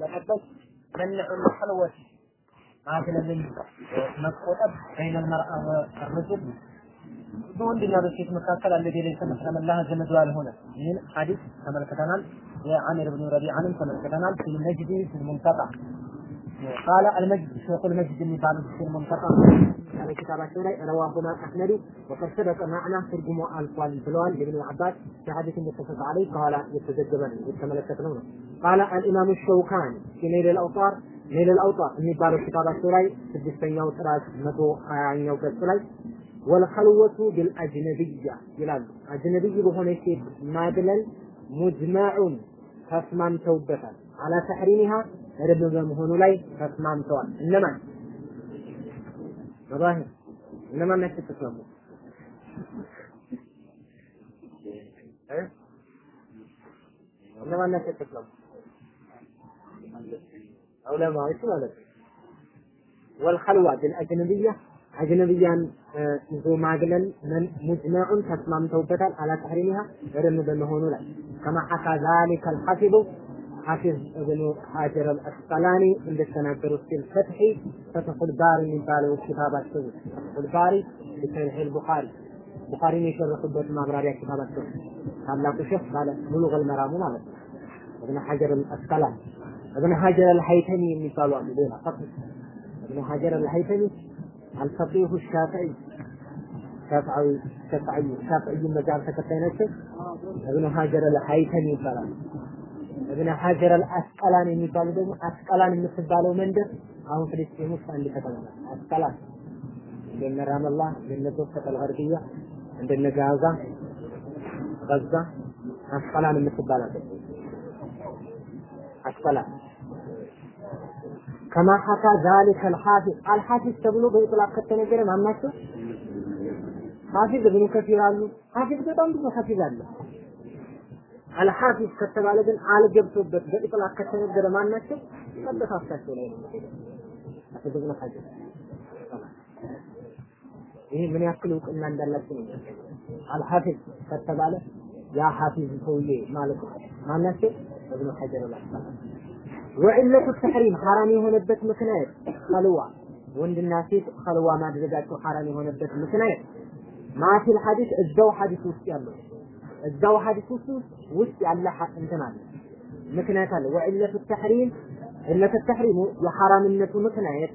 ስለነበር መንዑ ኸልወት ማግለልን መቆጠብ በይነ ልመርአ ወርጅል በወንድና በሴት መካከል አለ ሌላ መስለመላህ ዘመዱ ያልሆነ ይህን ሐዲስ ተመልክተናል። የአሚር ብን ረቢዓንም ተመልክተናል። ፊል መጅዲ ፊል ሙንተቃ ቃለ አልመጅድ ሸይኹ ልመጅድ የሚባሉት ፊል ሙንተቃ ያለ ኪታባቸው ላይ ረዋሁማ አሕመዱ ወቀድ ሰበቀ ማዕና ትርጉሙ አልፏል ብለዋል። ኢብኑ አባስ በሐዲስ እንደተፈሰ አለይ ከኋላ የተዘገበ ነው የተመለከትነው ነው። ቃለ አልኢማሙ ሸውካኒ ፊ ነይል አልአውጣር ነይል አልአውጣር የሚባለው ኪታባቸው ላይ ስድስተኛው ጥራት መቶ ሀያኛው ገጽ ላይ ወልኸልወቱ ቢልአጅነብያ ይላሉ። አጅነብይ በሆነ ሴት ማግለል ሙጅመዑን ተስማምተውበታል። አላ ተሕሪሚሃ እርም በመሆኑ ላይ ተስማምተዋል። እነማን መባህር እነማን ናቸው ተስማሙ? እነማን ናቸው ተስማሙ? ዑለማዎች ማለት ነው። ወልኸልዋ ቢልአጅነብያ አጅነብያን ይዞ ማግለል ሙጅመዑን ተስማምተውበታል። አላ ተሕሪሚሃ እርም በመሆኑ ላይ ከማ ሐካ ዛሊከ አልሐፊዙ ሐፊዝ እብኑ ሀጀር አልአስቀላኒ እንደተናገሩት ፊል ፈትሒ ፈትሑል ባሪ የሚባለው ኪታባቸው ፈትሑል ባሪ ቢሸርሒል ቡኻሪ ቡኻሪን የሸረፉበት ማብራሪያ ኪታባቸው ታላቁ ሼህ ባለ ሙሉገል መራሙ ማለት ነው። እብነ ሀጀር አልአስቀላኒ እብነ ሀጀር አልሀይተሚ የሚባሉ አሉ። ሌላ ፈትሕ እብነ ሀጀር አልሀይተሚ አልፈቂሁ ሻፊዒ ሻፍዓዊ ሻፍዓዊ ሻፍዒ መዛብ ተከታይ ናቸው። እብነ ሀጀር አልሀይተሚ ይባላሉ። እብነ ሀጀር አልአስቀላን የሚባሉ ደግሞ አስቀላን የምትባለው መንደር አሁን ፍልስጤም ውስጥ አንድ ከተማ ናት። አስቀላን እንደነ ራመላ እንደነ ዶፍተት አልገርቢያ እንደነ ጋዛ ጋዛ አስቀላን የምትባላለች አስቀላን ከማ ሐካ ዛሊከ አልሐፊዝ አልሐፊዝ ተብሎ በኢጥላቅ ከተነገረ ማናቸው? ሐፊዝ እብኑ ከሲር አሉ። ሐፊዝ በጣም ብዙ ሐፊዝ አለ። አልሐፊዝ ከተባለ ግን አልገብቶበት በኢጥላቅ ከተነገረ ማናቸው? ቀጥታ ላይ ሐፊዝ እብኑ ሐጀር ይሄ ምን ያክል እውቅና እንዳላቸው ነው። አልሐፊዝ ከተባለ ያ ሐፊዝ ሰውዬ ማለት ነው። ማናቸው? እብኑ ሐጀር አልአስቀላኒ ወዕለቱ ተሕሪም ሐራም የሆነበት ምክንያት ኸልዋ ወንድና ሴት ኸልዋ ማድረጋቸው ሐራም የሆነበት ምክንያት ማፊል ሐዲስ እዛው ሐዲስ ውስጥ ያለው እዛው ሐዲስ ውስጥ ውስጥ ያለ እንትን አለ። ምክንያት አለ። ወዕለቱ ተሕሪም ዕለቱ ተሕሪሙ የሐራምነቱ ምክንያት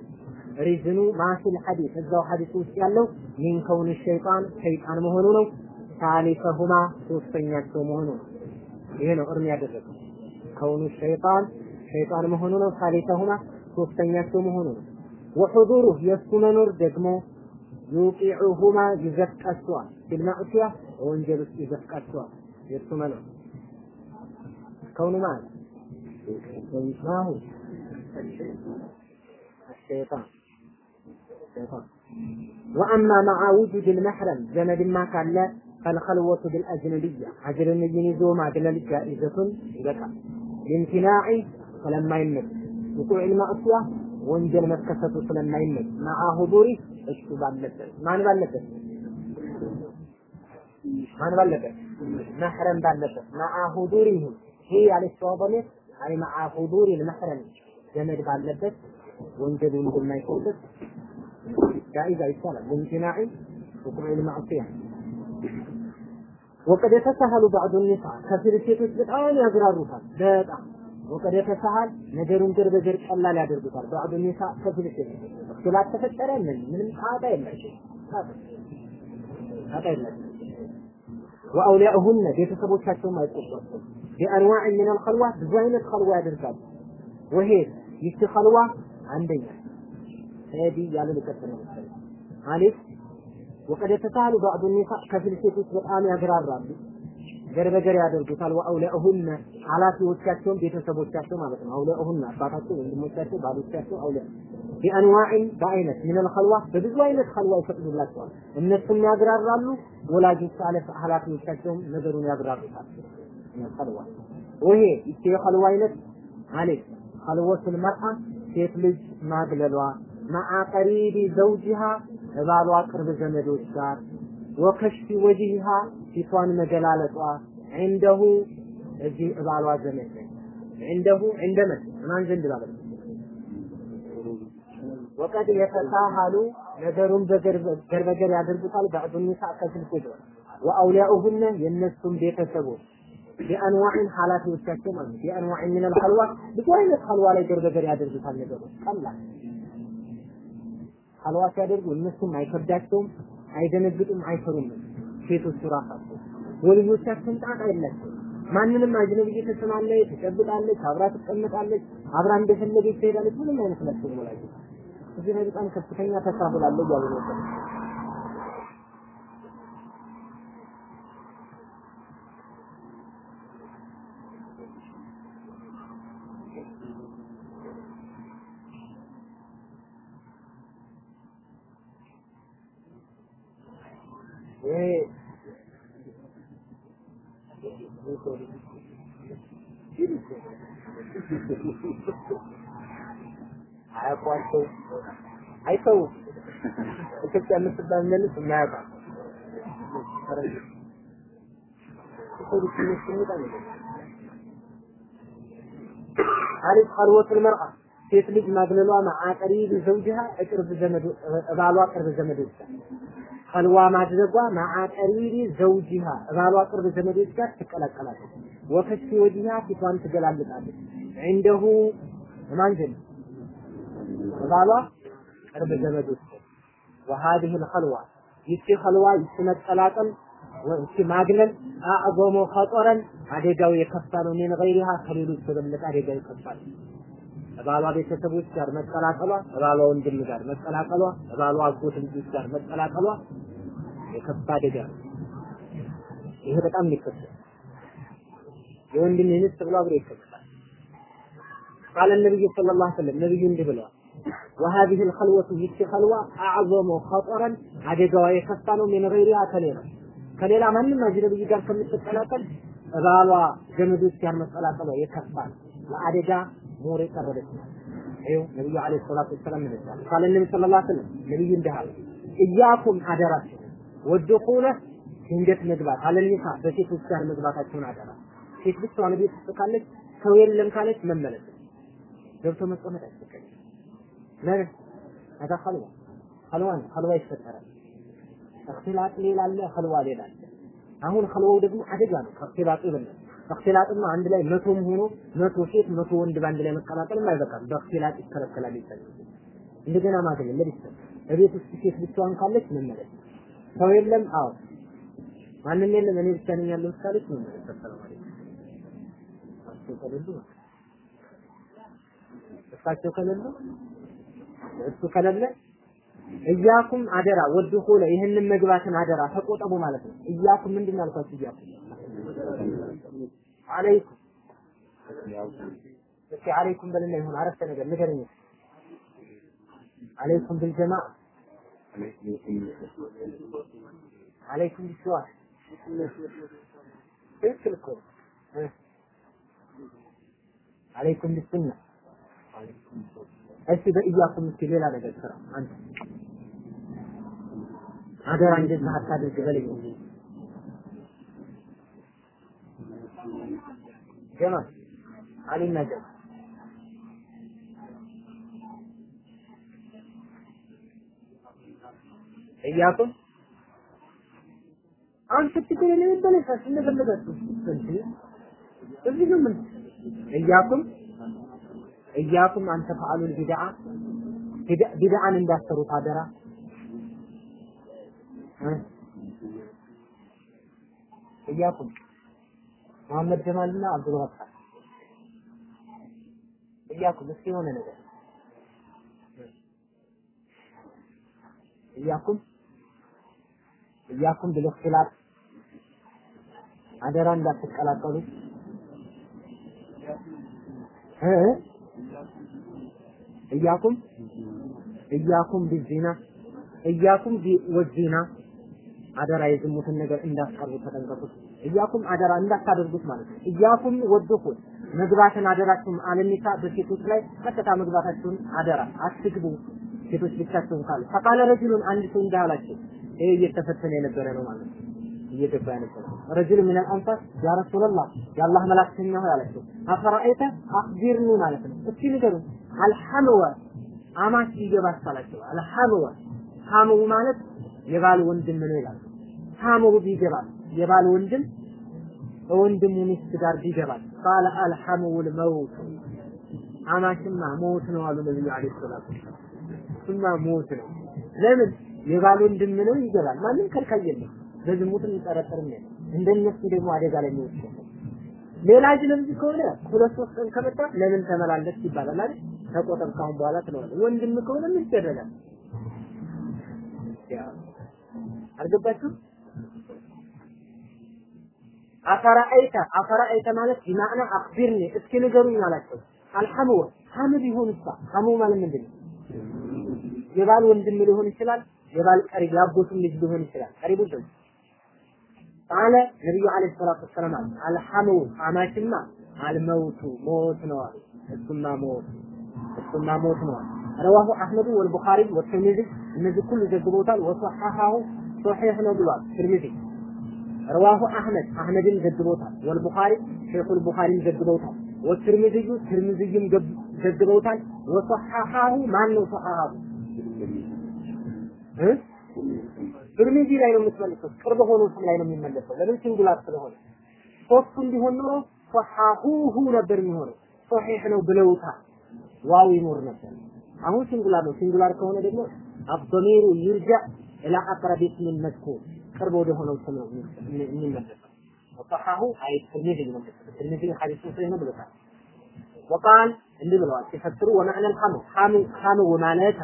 ሪዝኑ ማፊል ሐዲስ እዛው ሐዲስ ውስጥ ያለው ሚን ከውን ሸይጣን ሸይጣን መሆኑ ነው። ሳሊሰሁማ ሶስተኛቸው መሆኑ ነው። ይሄ ነው እርም ያደረገው ከውኑ ሸይጣን ሸይጣን መሆኑ ነው። ሳሊሰሁማ ሶስተኛቸው መሆኑ ነው። ወሑዱሩ የእሱ መኖር ደግሞ ዩቂዑሁማ ይዘፍቃቸዋል። ፊልማዕሲያ በወንጀል ውስጥ ይዘፍቃቸዋል። የእሱ መኖር ከውኑ ማለት ማሁ الشيطان الشيطان وأما مع وجود المحرم زمد ما كان لا فالخلوة بالأجنبية أجنبي يزو مع دلال جائزة يبقى ሊምቲናዒ ስለማይመች ውቁዕ ማእስያ ወንጀል መከሰቱ ስለማይመች ማዓ ሁዱሪ እሱ ባለበት ማን ባለበት ማን ባለበት መሕረም ባለበት ማዓ ሁዱሪሁ ይህ ያለችዋ በሜት አይ ማዓ ሁዱሪ ልመሕረም ዘመድ ባለበት ወንጀሉ እንደማይቆጥር ጃኢዛ ይባላል ሊምቲናዒ ውቁዕ ልማእስያ ወቀድ የተሳሃሉ ባዕዱ ኒሳ ከፊል ሴቶች በጣም ያግራሩታል በጣም ወቀድ የተሳሃል ነገሩን ገር በገር ቀላል ያደርጉታል። ባዕዱ ኒሳ ከፊል ሴቶች እክትላት ተፈጠረ ምን ምንም ጣጣ የላቸው ጣጣ የላቸው ወአውሊያኡሁነ ቤተሰቦቻቸውም አይቆጧቸውም ቢአንዋዕ ምን አልኸልዋ ብዙ አይነት ኸልዋ ያደርጋሉ። ወሄ ይቺ ኸልዋ አንደኛ ሄዲ ያለ ልቀጥል ነው አሊፍ ወቀድ የተሳሃሉ ባዕዱ ኒሳ ከፊል ሴቶች በጣም ያግራራሉ ገር በገር ያደርጉታል። ወአውሊያሁነ ኃላፊዎቻቸውን ቤተሰቦቻቸው ማለት ነው። አውሊያሁነ አባታቸው፣ ወንድሞቻቸው፣ ባሎቻቸው አውሊያ ቢአንዋዕን በአይነት ምን አልኸልዋ በብዙ አይነት ኸልዋ ይፈቅዱላቸዋል። እነሱም ያግራራሉ፣ ወላጆች አለፍ ኃላፊዎቻቸውም ነገሩን ያግራሩታል። ኸልዋ ወሄ ይቺ የኸልዋ አይነት አሌፍ ኸልወቱል መርአ ሴት ልጅ ማግለሏ መዓ ቀሪቢ ዘውጂሃ ባሏ ቅርብ ዘመዶች ጋር ወከሽፊ ወጅሃ ፊቷን መገላለጧ ዐንደሁ እዚህ እባሏ ዘመድ ዐንደሁ ዐንደ መን ማን ዘንድ ነው? ወቀድ የተሳሃሉ ነገሩን በገር በገር ያደርጉታል። ባዕዱ ኒሳ ከስልክ ይገባል ወአውሊያኡሁነ የእነሱም ቤተሰቦች ቢአንዋዕን ኃላፊዎቻቸው ማለት ነው። ቢአንዋዕን ሚነል ኸልዋ ብዙ አይነት ኸልዋ ላይ ገርበገር ያደርጉታል። ነገሮች ቀላል ኸልዋ ሲያደርጉ እነሱም አይከብዳቸውም፣ አይደነግጡም፣ አይፈሩም። ሴቶቹ ራሳቸው ወልዮቻቸውን ጣጣ የላቸው ማንንም አጅነብይ ትስማለች፣ ትጨብጣለች፣ አብራ ትቀመጣለች፣ አብራ እንደፈለገች ትሄዳለች። ምንም አይነት ለሱ ወላጅ እዚህ ላይ በጣም ከፍተኛ ተሳሁል አለ እያሉ ነበር። ይሄ አያውቋቸው አይተው ኢትዮጵያ የምትባል መልስ የማያውቃ አሪፍ ኸልወቱል መርአ ሴት ልጅ ማግለሏ ማዓቀሪ ዘውጅሃ ቅርብ ዘመድ ባሏ ቅርብ ዘመዶች ጋር ኸልዋ ማድረጓ ማዓቀሪ ዘውጅሃ ባሏ ቅርብ ዘመዶች ጋር ትቀላቀላለች። ወከሲ ወዲሃ ፊቷን ትገላልጣለች። እንደሁ ማን ዘንድ ባሏ ቅርብ ዘመዶች وهذه الخلوة ይቺ ኸልዋ ይቺ መቀላቀል ይቺ ማግለል አዕዘሙ ኸጠረን አደጋው የከፋ ነው። ምን ገይሪሃ ከሌሎች በበለጠ አደጋው የከፋ ነው። ባሏ ቤተሰቦች ጋር መቀላቀሏ፣ ባሏ ወንድም ጋር መቀላቀሏ፣ ባሏ አጎት ልጆች ጋር መቀላቀሏ የከፋ አደጋ ነው። ይሄ በጣም ሊከሰት የወንድም ሚስት ብሎ አብሮ ይከሰታል። ቃለ ነብዩ ሰለላሁ ዐለይሂ ወሰለም ነብዩ እንዲህ ብለዋል وهذه الخلوة ይቺ ኸልዋ አዕዘሙ ኸጠረን አደጋዋ የከፋ ነው። ምን ገይሪሃ ከሌላ ከሌላ ማንም አጅነብይ ጋር ከምትቀላቀል ባሏ ዘመዶች ጋር መቀላቀሏ የከፋ ነው። ለአደጋ ሞር የቀረበች ናት። ይኸው ነቢዩ عليه الصلاة والسلام ይነግሩናል። قال النبي صلى الله عليه وسلم ነቢዩ እንዲህ إياكم አደራችሁ والدخول ድንገት መግባት على النساء በሴቶች ጋር መግባታችሁን አደራ። ሴት ብቻዋን ቤት ውስጥ ካለች ሰው የለም ካለች መመለስ ገብቶ መቀመጥ አይፈቀድም። ለምን አዳ خلوة خلوة ን خلوة ይፈጠራል። እኽትላጥ ሌላ አለ፣ ኸልዋ ሌላ አለ። አሁን ኸልዋው ደግሞ አደጋ ነው ከእኽትላጡ ይበልጥ በእክትላጥማ አንድ ላይ መቶም ሆኖ መቶ ሴት መቶ ወንድ በአንድ ላይ መቀላቀልም አይበቃም። በእክትላጥ ይከለከላል ይባላል። እንደገና ማግኘት ለቢስ በቤት ውስጥ ሴት ብቻዋን ካለች መመለስ ሰው የለም። አዎ ማንም የለም እኔ ብቻ ነኝ ያለሁት ካለች መመለስ ሰላም አለይኩም እሳቸው ከሌሉ እሱ ከሌለ እያኩም አደራ ወድኹለ ይህንን መግባትን አደራ ተቆጠቡ ማለት ነው። እያኩም ምንድን ነው ያልኳችሁ? እያኩም አለይኩም። እስኪ አለይኩም በልና ይሁን። አረፍተ ነገር ንገረኝ። አለይኩም ቢልጀማዕ አለይኩም ቢስዋስ ትክክል እኮ አለይኩም ቢሱና እስቲ በእያኩም እስኪ ሌላ ነገር ስራ። አንተ አደራ እንደዚህ አታድርግ በለኝ ጀማል አሊና ጀማል እያኩም አንተ ትክክል ነው በለሳስ እንደፈለጋችሁ እንዴ እዚህ ነው ምን እያኩም እያኩም አንተ ፈዓሉል ቢድዓ ቢድዓን እንዳሰሩት አደራ እያኩም መሐመድ ጀማልና አብዱል ገፋር እያኩም እስኪ የሆነ ነገር እያኩም እያኩም ብልእክትላጥ አደራ እንዳትቀላቀሉ እ እያኩም እያኩም ቢዚና እያኩም ወዚና አደራ የዝሙትን ነገር እንዳትቀርቡ ተጠንቀቁት። እያኩም አደራ እንዳታደርጉት ማለት ነው። እያኩም ወድኹል መግባትን አደራችሁን አለኒሳ በሴቶች ላይ ቀጥታ መግባታችሁን አደራ አትግቡ። ሴቶች ብቻቸውን ካሉ ፈቃለ ረጅሉን አንድ ሰው እንዳህ አላቸው። ይሄ እየተፈተነ የነበረ ነው ማለት ነው። እየገባ የነበረ ረጅል ምን አንሳር ያ ረሱላህ የአላህ መላክተኛ ሆይ አላቸው። አፈራአይተ አክቢርኒ ማለት ነው። እስኪ ንገሩ አልሐምወ አማች ቢገባስ አላቸው አልሐምወ ሐምው ማለት የባል ወንድም ነው ይላሉ ሐምው ቢገባል የባል ወንድም በወንድሙ ሚስት ጋር ቢገባል። ቃለ አልሐምውል መውት። አማችማ ሞት ነው አሉ ነብዩ አለይሂ ሰላቱ እሱማ ሞት ነው። ለምን? የባል ወንድም ነው ይገባል። ማንም ከልካይ የለም። በዝሙትም ይጠረጠርም የለም። እንደነሱ ደግሞ አደጋ ላይ የሚወስድ ሌላ አጅነቢ ከሆነ ሁለት ሶስት ቀን ከመጣ ለምን ተመላለስ ይባላል አይደል? ተቆጠብ ካሁን በኋላ ትለዋለህ። ወንድም ከሆነ ምን ይደረጋል? ያ አልገባችሁ አፈራአይተ አፈራአይተ ማለት ቢማዕና አክቢርኒ እስኪ ንገሩኝ አላቸው። አልሐምወ ሐም ቢሆን እሳ ሐሙ ማለት ምንድን ነው? የባል ወንድም ሊሆን ይችላል የባል ቀሪብ ያጎቱም ልጅ ሊሆን ይችላል። ቀሪቡ ልጅ ቃለ ነቢዩ ዓለይሂ ሰላቱ ወሰላም አሉ አልሐምው አማችማ አልመውቱ ሞት ነው አሉ። እሱማ ሞት እሱማ ሞት ነው አሉ። ረዋሁ አሕመዱ ወልቡኻሪ ወትርሚዚ እነዚህ ሁሉ ዘግበውታል። ወሰሐሐሁ صحيح ነው ብሏል ትርሚዚ رواه أحمد አሕመድም ዘግበውታል والبخاري ሼኹል ቡኻሪም ዘግበውታል والترمذي ትርሚዝይም ዘግበውታል وصححه ማን ነው صححه ትርሚዚ ላይ ነው የምትመልሰው ቅርብ ሆኖ ስም ላይ ነው የሚመለሰው። ለምን singular ስለሆነ? ሶስቱ እንዲሆን ኖሮ صححوه ነበር የሚሆነው። صحيح ነው ብለውታል። واو ይኖር ነበር። አሁን ሲንጉላር ነው። ሲንጉላር ከሆነ ደግሞ አብዶሚሩ ይርጃ ኢላ አቅረብ እስም መዝኩር ቅርብ ወደ ሆነው ስም ነው የሚመለሰው። ወሰሐሁ አይ ትርሚዚ ይመለሰ ትርሚዚ ሐዲሱን ስለሚመለሳል ወቃል እንዲህ ብለዋል ሲፈትሩ ወመዕነ ልሐሙ ሐሙ ሐሙ ማለት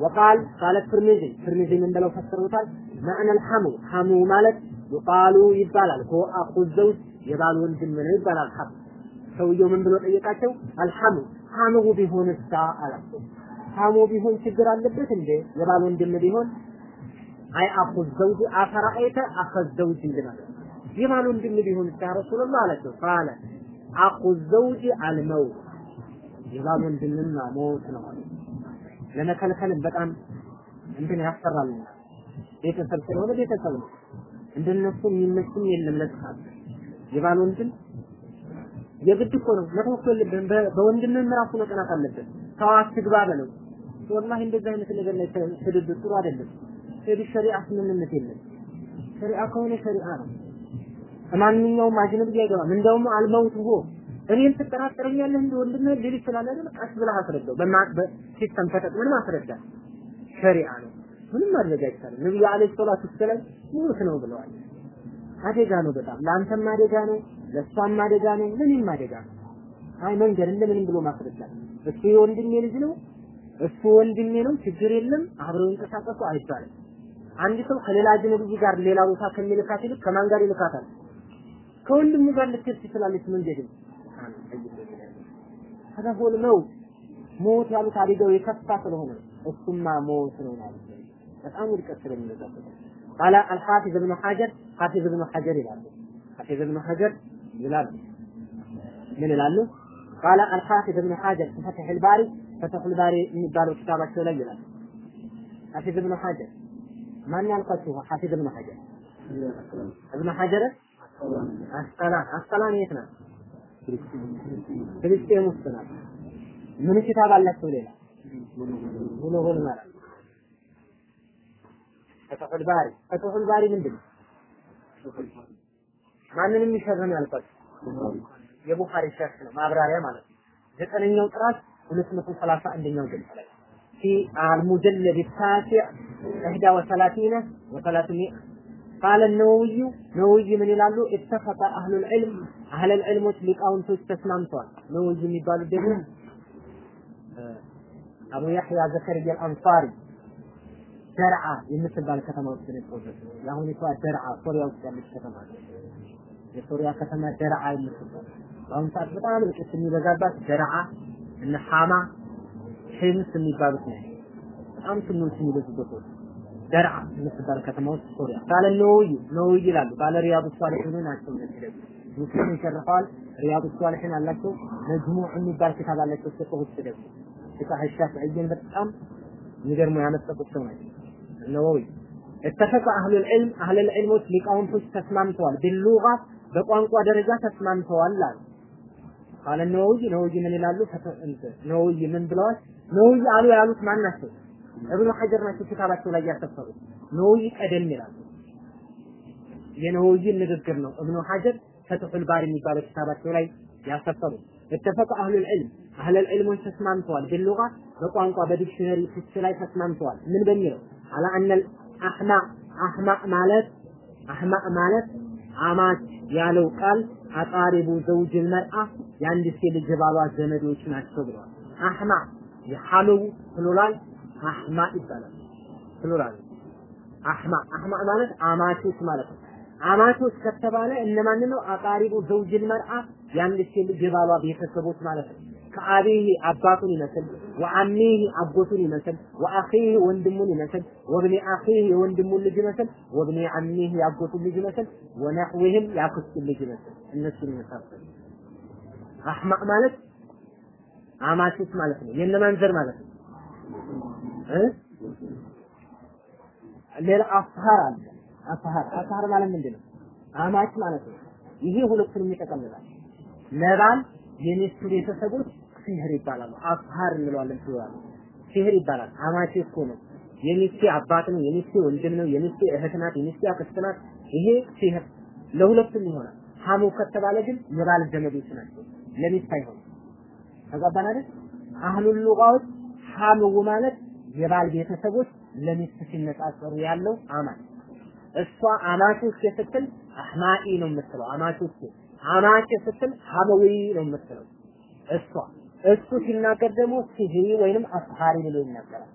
ወቃል ቃለ ትርሚዚ ትርሚዚ ምን ብለው ፈስረውታል? መዕነ ልሐሙ ሐሙ ማለት ይቃሉ ይባላል ሆ አኹ ዘውጅ የባል ወንድም ነው ይባላል ሐሙ ሰውየው ምን ብሎ ጠየቃቸው? አልሐሙ ሐሙ ቢሆን እሳ አላቸው። ሐሙ ቢሆን ችግር አለበት እንዴ? የባል ወንድም ቢሆን አይ አኹ ዘውጅ አፈራአይተ ዘውጅ እንደማለት የባል ወንድም ቢሆን ያ ረሱላህ አላቸው። ቃለ አኹ ዘውጅ አልመውት። የባል ወንድምና ሞት ነው። ለመከልከልም በጣም እንትን ያስፈራልና ቤተሰብ ስለሆነ ቤተሰብ ነው። እንደነሱ የሚመስም የለም ለጥፋት የባል ወንድም የግድ እኮ ነው። መተወከል የለብህም። በወንድምህም ራሱ መቀናት አለብህ ሰው አትግባ በለው። ወላሂ እንደዚህ አይነት ነገር ላይ ትድድር ጥሩ አይደለም ሄዱ። ሸሪዓ ስምምነት የለም። ሸሪዓ ከሆነ ሸሪዓ ነው። ማንኛውም አጅነብይ አይገባም እንደውም አልመውት ሆ እኔን ትጠራጠረኛለህ እንደ ወንድምህ ሊል ይችላል አይደል? ቀስ ብለህ አስረዳው። በሲስተም ተጠቅመን ማስረዳ ሸሪዓ ነው። ምንም ማድረግ አይቻልም። ነብዩ አለይሂ ሰላቱ ወሰላም ሞት ነው ብለዋል። አደጋ ነው በጣም። ለአንተም አደጋ ነው ለእሷም አደጋ ነው ለኔም አደጋ ነው። አይ መንገድ እንደምንም ብሎ ማስረዳት። እሱ የወንድሜ ልጅ ነው እሱ ወንድሜ ነው ችግር የለም። አብረው ይንቀሳቀሱ አይባልም አንድ ሰው ከሌላ አጅነቢ ጋር ሌላ ቦታ ከሚልካት ይልቅ ከማን ጋር ይልካታል? ከወንድሙ ጋር ልትሄድ ትችላለች። መንገድም ተደሆል ነው ሞት ያሉት አደጋው የከፋ ስለሆነ እሱማ ሞት ነው ማለት ነው። በጣም ውድቀት ስለሚመጣበት قال الحافظ ابن حجر ሐፊዝ እብኑ ሐጀር ይላሉ። ሐፊዝ እብኑ ሐጀር ይላሉ ምን ይላሉ? قال الحافظ ابن حجر ፈትሕ ልባሪ ፈትሕ ልባሪ የሚባለው ኪታባቸው ላይ ይላል ሐፊዝ እብኑ ሐጀር ማን ያልኳችሁ ሐፊዝ እብነ ሐጀር እብነ ሐጀር አስቀላን አስቀላን የት ናት? ፍልስጤም ውስጥ ናት። ምን ኪታብ አላቸው? ሌላ ብሉጉል መራም፣ ፈትሑል ባሪ። ፈትሑል ባሪ ምንድን ነው? ማንን የሚሸርም ያልኳችሁ የቡኻሪ ሸርህ ነው፣ ማብራሪያ ማለት ነው። ዘጠነኛው ጥራት ሁለት መቶ ሰላሳ አንደኛው ገልጽ ላይ في المجلد التاسع إحدى وثلاثين وثلاثمائة قال النووي نووي من ይላሉ اتفق أهل العلم أهل العلم ሊቃውንቶች ተስማምተዋል ነውይ የሚባሉት ደግሞ አቡ ያህያ ዘከርያ አልአንሳሪ ደርዓ የምትባል ከተማ ውስጥ ነው የተወለደው። የአሁኒቷ ደርዓ ሶሪያ ውስጥ ያለች ከተማ ነው። የሶሪያ ከተማ ደርዓ የምትባል በአሁኑ ሰዓት በጣም እልቂት የሚበዛባት ደርዓ እነ ሐማ ሂምስ የሚባሉት ነው። በጣም ስምንት የሚበዙበት ቦታ ደርዓ የምትባል ከተማ ውስጥ ሶሪያ ካለ ነውይ ነውይ ይላሉ። ባለ ሪያዱ ሷሊሒን ናቸው እነዚህ ሙስሊም ሸርሐዋል። ሪያዱ ሷሊሒን አላቸው። መጅሙዕ የሚባል ኪታብ አላቸው። ፍቅህ ውስጥ ደግሞ ፍቅህ ሻፍዕይን በጣም የሚገርሙ ያመጠቁት ሰው ናቸው ነውይ اتفق أهل العلم أهل العلم ሊቃውንቶች ተስማምተዋል ቢሉጋ በቋንቋ ደረጃ ተስማምተዋል አሉ ቃለ ነወይ ነወይ ምን ይላሉ? ነወይ ምን ብለዋል? ነወይ አሉ ያሉት ማን ናቸው? እብኑ ሐጀር ናቸው ኪታባቸው ላይ ያሰፈሩት። ነወይ ቀደም ይላሉ። የነወይን ንግግር ነው እብኑ ሐጀር ፈትሑል ባሪ የሚባለው ኪታባቸው ላይ ያሰፈሩ። اتفق اهل العلم اهل العلم ተስማምተዋል باللغة በቋንቋ በዲክሽነሪ ፍች ላይ ተስማምተዋል። ምን በሚለው على ان الاحماء احماء ማለት አህማእ ማለት አማች ያለው ቃል አቃሪቡ ዘውጅል መርአ የአንድ ሴት ልጅ ባሏ ዘመዶች ናቸው ብለዋል። أحماء የ حمو plural أحماء ይባላል። plural أحماء أحماء ማለት አማቾች ማለት ነው። አማቾች ከተባለ እነማን ነው? أقارب زوج المرأة የአንድ ሴት ልጅ የባሏ ቤተሰቦች ማለት ነው። كأبيه አባቱን ይመስል وعمه አጎቱን ይመስል وأخيه ወንድሙን ይመስል ወብኒ አኺህ የወንድሙን ልጅ ይመስል ወብኒ አሚህ የአጎቱን ልጅ ይመስል ወነሕዊህም የአክስቱን ልጅ ይመስል እነሱን ይመሳሰል አህማቅ ማለት አማቾች ማለት ነው። የእነማን ዘር ማለት ነው ሌላ አፍሃር አለ። አፍሃር አፍሃር ማለት ምንድን ነው? አማች ማለት ነው። ይሄ ሁለቱንም ይጠቀልላል። ለባል የሚስቱ ቤተሰቦች ሲህር ይባላሉ። አፍሃር እንለዋለን ሲዋል صهر ይባላል። አማቼ እኮ ነው። የሚስቴ አባት ነው፣ የሚስቴ ወንድም ነው፣ የሚስቴ እህት ናት፣ የሚስቴ አክስት ናት። ይሄ صهر ለሁለቱም ይሆናል። حمو ከተባለ ግን የባል ዘመዶች ናቸው፣ ለሚስት አይሆንም። ተጋባን አይደል? أهل اللغة ዎች حمو ማለት የባል ቤተሰቦች ለሚስት ሲነጻጸሩ ያለው አማች እሷ አማቾች ስትል أحمائي ነው የምትለው አማቾች አማች ስትል حموي ነው የምትለው እሷ እሱ ሲናገር ደግሞ ሲህሪ ወይንም አስሃሪ ብሎ ይናገራል።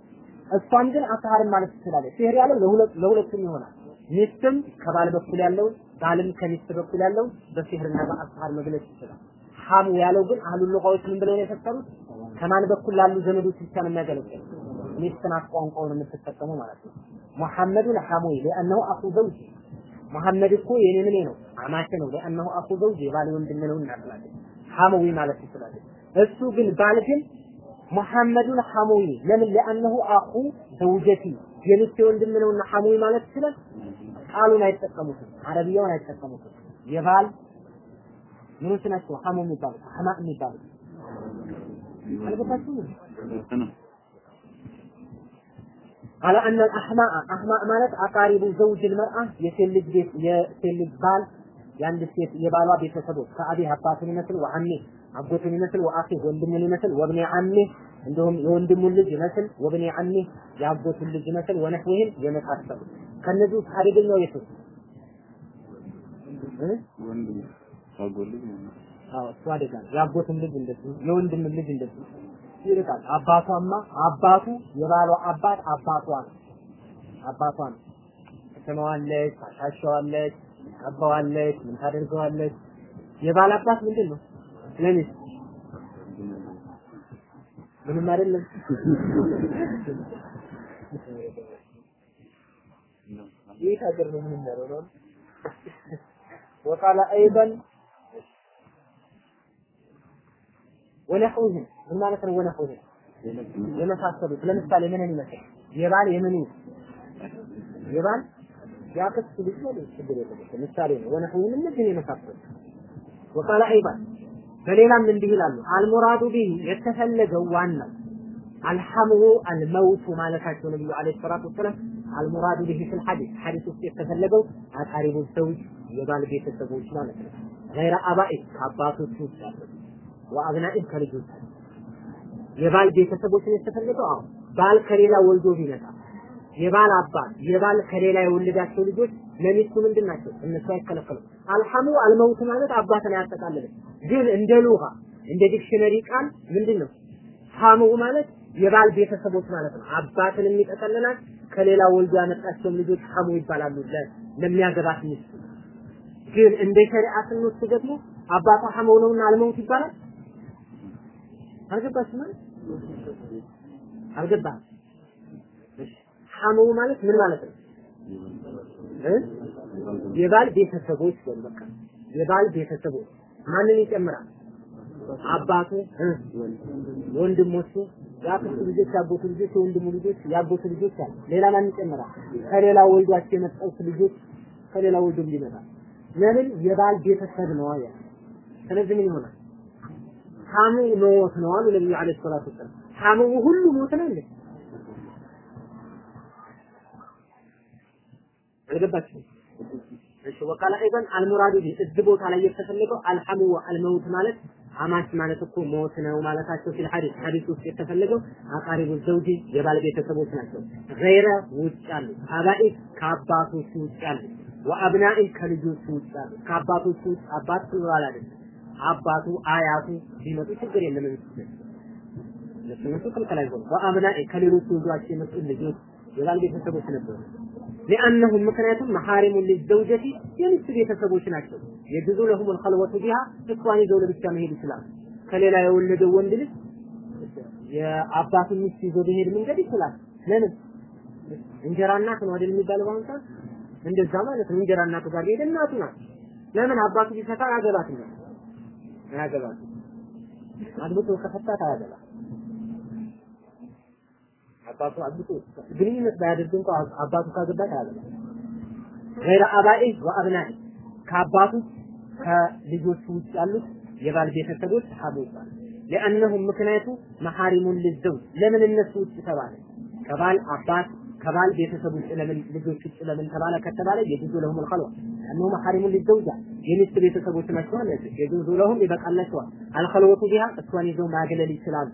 እሷም ግን አስሃርን ማለት ትችላለች። ሲህሪ ያለው ለሁለቱም ይሆናል። ሚስትም ከባል በኩል ያለውን ባልም ከሚስት በኩል ያለውን በሲህርና በአስሃር መግለጽ ይችላል። ሐሙ ያለው ግን አህሉል ሉጋዎች ምን ብለው ነው የፈሰሩት? ከማን በኩል ላሉ ዘመዶች ብቻ ነው የሚያገለግል። ሚስት ናት ቋንቋውን የምትጠቀሙ ማለት ነው። ሙሐመዱን ሐሙይ ለአነሁ አኹ ዘውጂ መሐመድ እኮ የኔ ምን ነው አማቼ ነው ለአነሁ አኹ ዘውጂ የባሌ ወንድም ነው እናትላለች። ሐሙዊ ማለት ትችላለች። እሱ ግን ባል ግን ሙሐመዱን ሐሙይ ለምን ለአነሁ አኹ ዘውጀቲ የልጅ ወንድም ነውና ሐሙይ ማለት ይችላል። ቃሉን አይጠቀሙትም፣ አረብያውን አይጠቀሙትም። የባል ምኖች ናቸው ሐሙ የሚባሉት ሐማ የሚባሉት አልገባችሁ? አለ አነ አህማአ አህማእ ማለት አቃሪቡ ዘውጅ ልመርአ የሴት ልጅ ቤት የሴት ልጅ ባል የአንድ ሴት የባሏ ቤተሰቦች ከአቤ አባትን ይመስል ወአሜ አጎቱን ይመስል ወአኺ ወንድሙን ይመስል ወብኒ አሚ እንዲሁም የወንድሙን ልጅ ይመስል ወብኒ አሚ የአጎቱን ልጅ ይመስል ወነህዊህም የመሳሰሉ ከነዚህ ውስጥ አደገኛው የቱ አዎ እሱ አደጋ ነው። የአጎትን ልጅ እንደዚህ የወንድም ልጅ እንደዚህ ይርቃል። አባቷማ አባቱ የባሏ አባት አባቷ ነው አባቷ ነው። ትስመዋለች፣ ታሻሸዋለች፣ ቀባዋለች፣ ምን ታደርገዋለች። የባል አባት ምንድን ነው? ለሚስት ምንም አይደለም። ይህ ሀገር ነው ምንም ያለው وقال ايضا ወነሑህም ምን ማለት ነው? ወነሑህም የመሳሰሉት ለምሳሌ ምንን ይመስል የባል የምን የባል ያክስት ልጅ ነው ችግር የለም ምሳሌ ነው። ወነሑህም እነዚህን የመሳሰሉት ወቃለ አይባን በሌላም እንዲህ ይላሉ። አልሙራዱ ቢሂ የተፈለገው ዋናው አልሐምሁ አልመውቱ ማለታቸው ነብዩ አለይሂ ሰላቱ ወሰላም አልሙራዱ ቢሂ ፊል ሐዲስ ሐዲስ ውስጥ የተፈለገው አቃሪቡ ዘውጅ የባል ቤተሰቦች ማለት ነው። غير آباء ከአባቶች ውጭ ያሉት وأبناء ከልጆች የባል ቤተሰቦችን የተፈለገው አሁን ባል ከሌላ ወልዶ ቢመጣ የባል አባት የባል ከሌላ የወለዳቸው ልጆች ለሚስቱ ምንድን ናቸው? እነሱ አይከለከሉም። الحمو الموت ማለት አባትን አያጠቃልልም። ግን እንደ لغة እንደ dictionary ቃል ምንድን ነው? حمو ማለት የባል ቤተሰቦች ማለት ነው። አባትን የሚጠቀልላል። ከሌላ ወልዶ ያመጣቸውም ልጆች حمو ይባላሉ ለሚያገባት ሚስቱ። ግን እንደ ሸሪዓ ስንወስድ ደግሞ አባቷ ሐመው ነውና አልመውት ይባላል። አልገባሽም ማለት አልገባህም። ሐመው ማለት ምን ማለት ነው? የባል ቤተሰቦች በቃ የባል ቤተሰቦች ማንን ይጨምራል? አባቱ፣ ወንድሞቹ፣ የአክስቱ ልጆች፣ የአጎቱ ልጆች፣ የወንድሙ ልጆች፣ የአጎቱ ልጆች አሉ። ሌላ ማን ይጨምራል? ከሌላ ወልዷቸው የመጣው ልጆች ከሌላ ወልዶ ሊመጣ ለምን የባል ቤተሰብ ነው አያ። ስለዚህ ምን ይሆናል? ሐሙ ሞት ነው አሉ ነብዩ አለይሂ ሰላቱ ወሰላም። ሐሙ ሁሉ ሞት ነው እንዴ? አልገባችሁም? እሺ ወቃለ አይደን አልሙራዱ እዚህ ቦታ ላይ የተፈለገው አልሐሙ አልመውት ማለት አማች ማለት እኮ ሞት ነው ማለታቸው ፊል ሐዲስ ሐዲስ ውስጥ የተፈለገው አቃሪቡ ዘውጂ የባል ቤተሰቦች ናቸው። ገይረ ውጭ ያሉ አባኢ ከአባቶች ውጭ ያሉ ወአብናኢ ከልጆቹ ውጭ ያሉ ከአባቶቹ ውጭ አባት ፕሉራል አይደለም። አባቱ አያቱ ቢመጡ ችግር የለም። እነሱ ክልከላ አይሆንም። ወአብናኢ ከሌሎቹ ልጆች የመጡ ልጆች የባል ቤተሰቦች ነበሩ። ሊአነሁም ምክንያቱም መሐሪሙ ሊዘውጀቲ የሚስት ቤተሰቦች ናቸው። የጁዙ ለሁም ልኸልወቱ ቢሃ እሷን ይዘው ለብቻ መሄድ ይችላል። ከሌላ የወለደው ወንድ ልጅ የአባቱን ሚስት ይዞ ሊሄድ መንገድ ይችላል። ለምን እንጀራ እናት ነው አይደል የሚባለው በአሁኑ ሰዓት? እንደዛ ማለት ነው። እንጀራ እናቱ ጋር ሄደ እናቱ ናት። ለምን አባቱ ቢፈታ አያገባትም አያገባትም። አግብቶ ከፈታት አያገባትም። አባቱ አግብቶ ግንኙነት ባያደርግ እንኳ አባቱ ካገባት አያገባም። ገይረ አባኤ ወአብናኤ ከአባቱ ከልጆቹ ውጭ ያሉት የባል ቤተሰቦች ሀቡ ይባል። ሊአነሁም ምክንያቱ መሐሪሙን ልዘውጅ ለምን እነሱ ውጭ ተባለ? ከባል አባት ከባል ቤተሰብ ውጭ ለምን ልጆች ውጭ ለምን ተባለ ከተባለ የጁዙ ለሁም አልኸልዋ እነሆ መሐሪሙን ሊዘውጃ የሚስት ቤተሰቦች ናቸው ማለት የጁዙ ለሁም ይበቃላቸዋል። አልኸልወቱ ቢሃ እሷን ይዘው ማግለል ይችላሉ።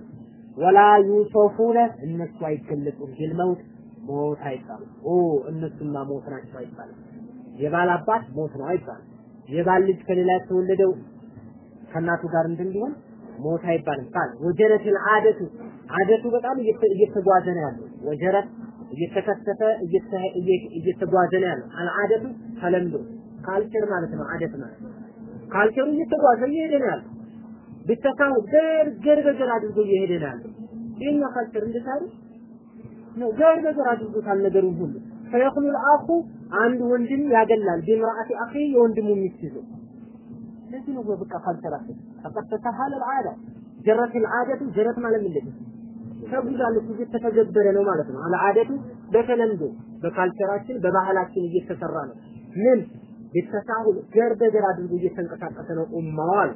ወላ ዩሶፉነ እነሱ አይገለጹም ቢልመውት ሞት አይባልም። ኦ እነሱማ ሞት ናቸው አይባልም። የባል አባት ሞት ነው አይባልም። የባል ልጅ ከሌላ የተወለደው ከእናቱ ጋር እንትን ቢሆን ሞት አይባልም። ቃል ወጀረት አደቱ አደቱ በጣም እየተጓዘ ነው ያለው። ወጀረት እየተከሰተ እየተጓዘ ነው ያለው። አልዓደቱ ተለምዶ ካልቸር ማለት ነው። አደት ማለት ካልቸሩ እየተጓዘ እየሄደ ነው ያለው ብተሳው ገር ገር በገር አድርጎ እየሄደ ነው ያለው የኛ ካልቸር እንደታሪ ነው ገር በገር አድርጎታል ነገሩን ሁሉ ፈየኹሉ አኹ አንድ ወንድም ያገላል ቢምራአቲ አኺ የወንድሙ ሚስት ይዞ ለዚህ ነው በቃ ካልቸራችን ፈቀድ ተሰሀለ العاده ጀረት العاده ጀረት ማለት ምንድን ነው ተጉዛለች እየተተገበረ ነው ማለት ነው አልዓደቱ በተለምዶ በካልቸራችን በባህላችን እየተሰራ ነው ምን ቢተሳሁል ገር በገር አድርጎ እየተንቀሳቀሰ ነው ኡማው አሉ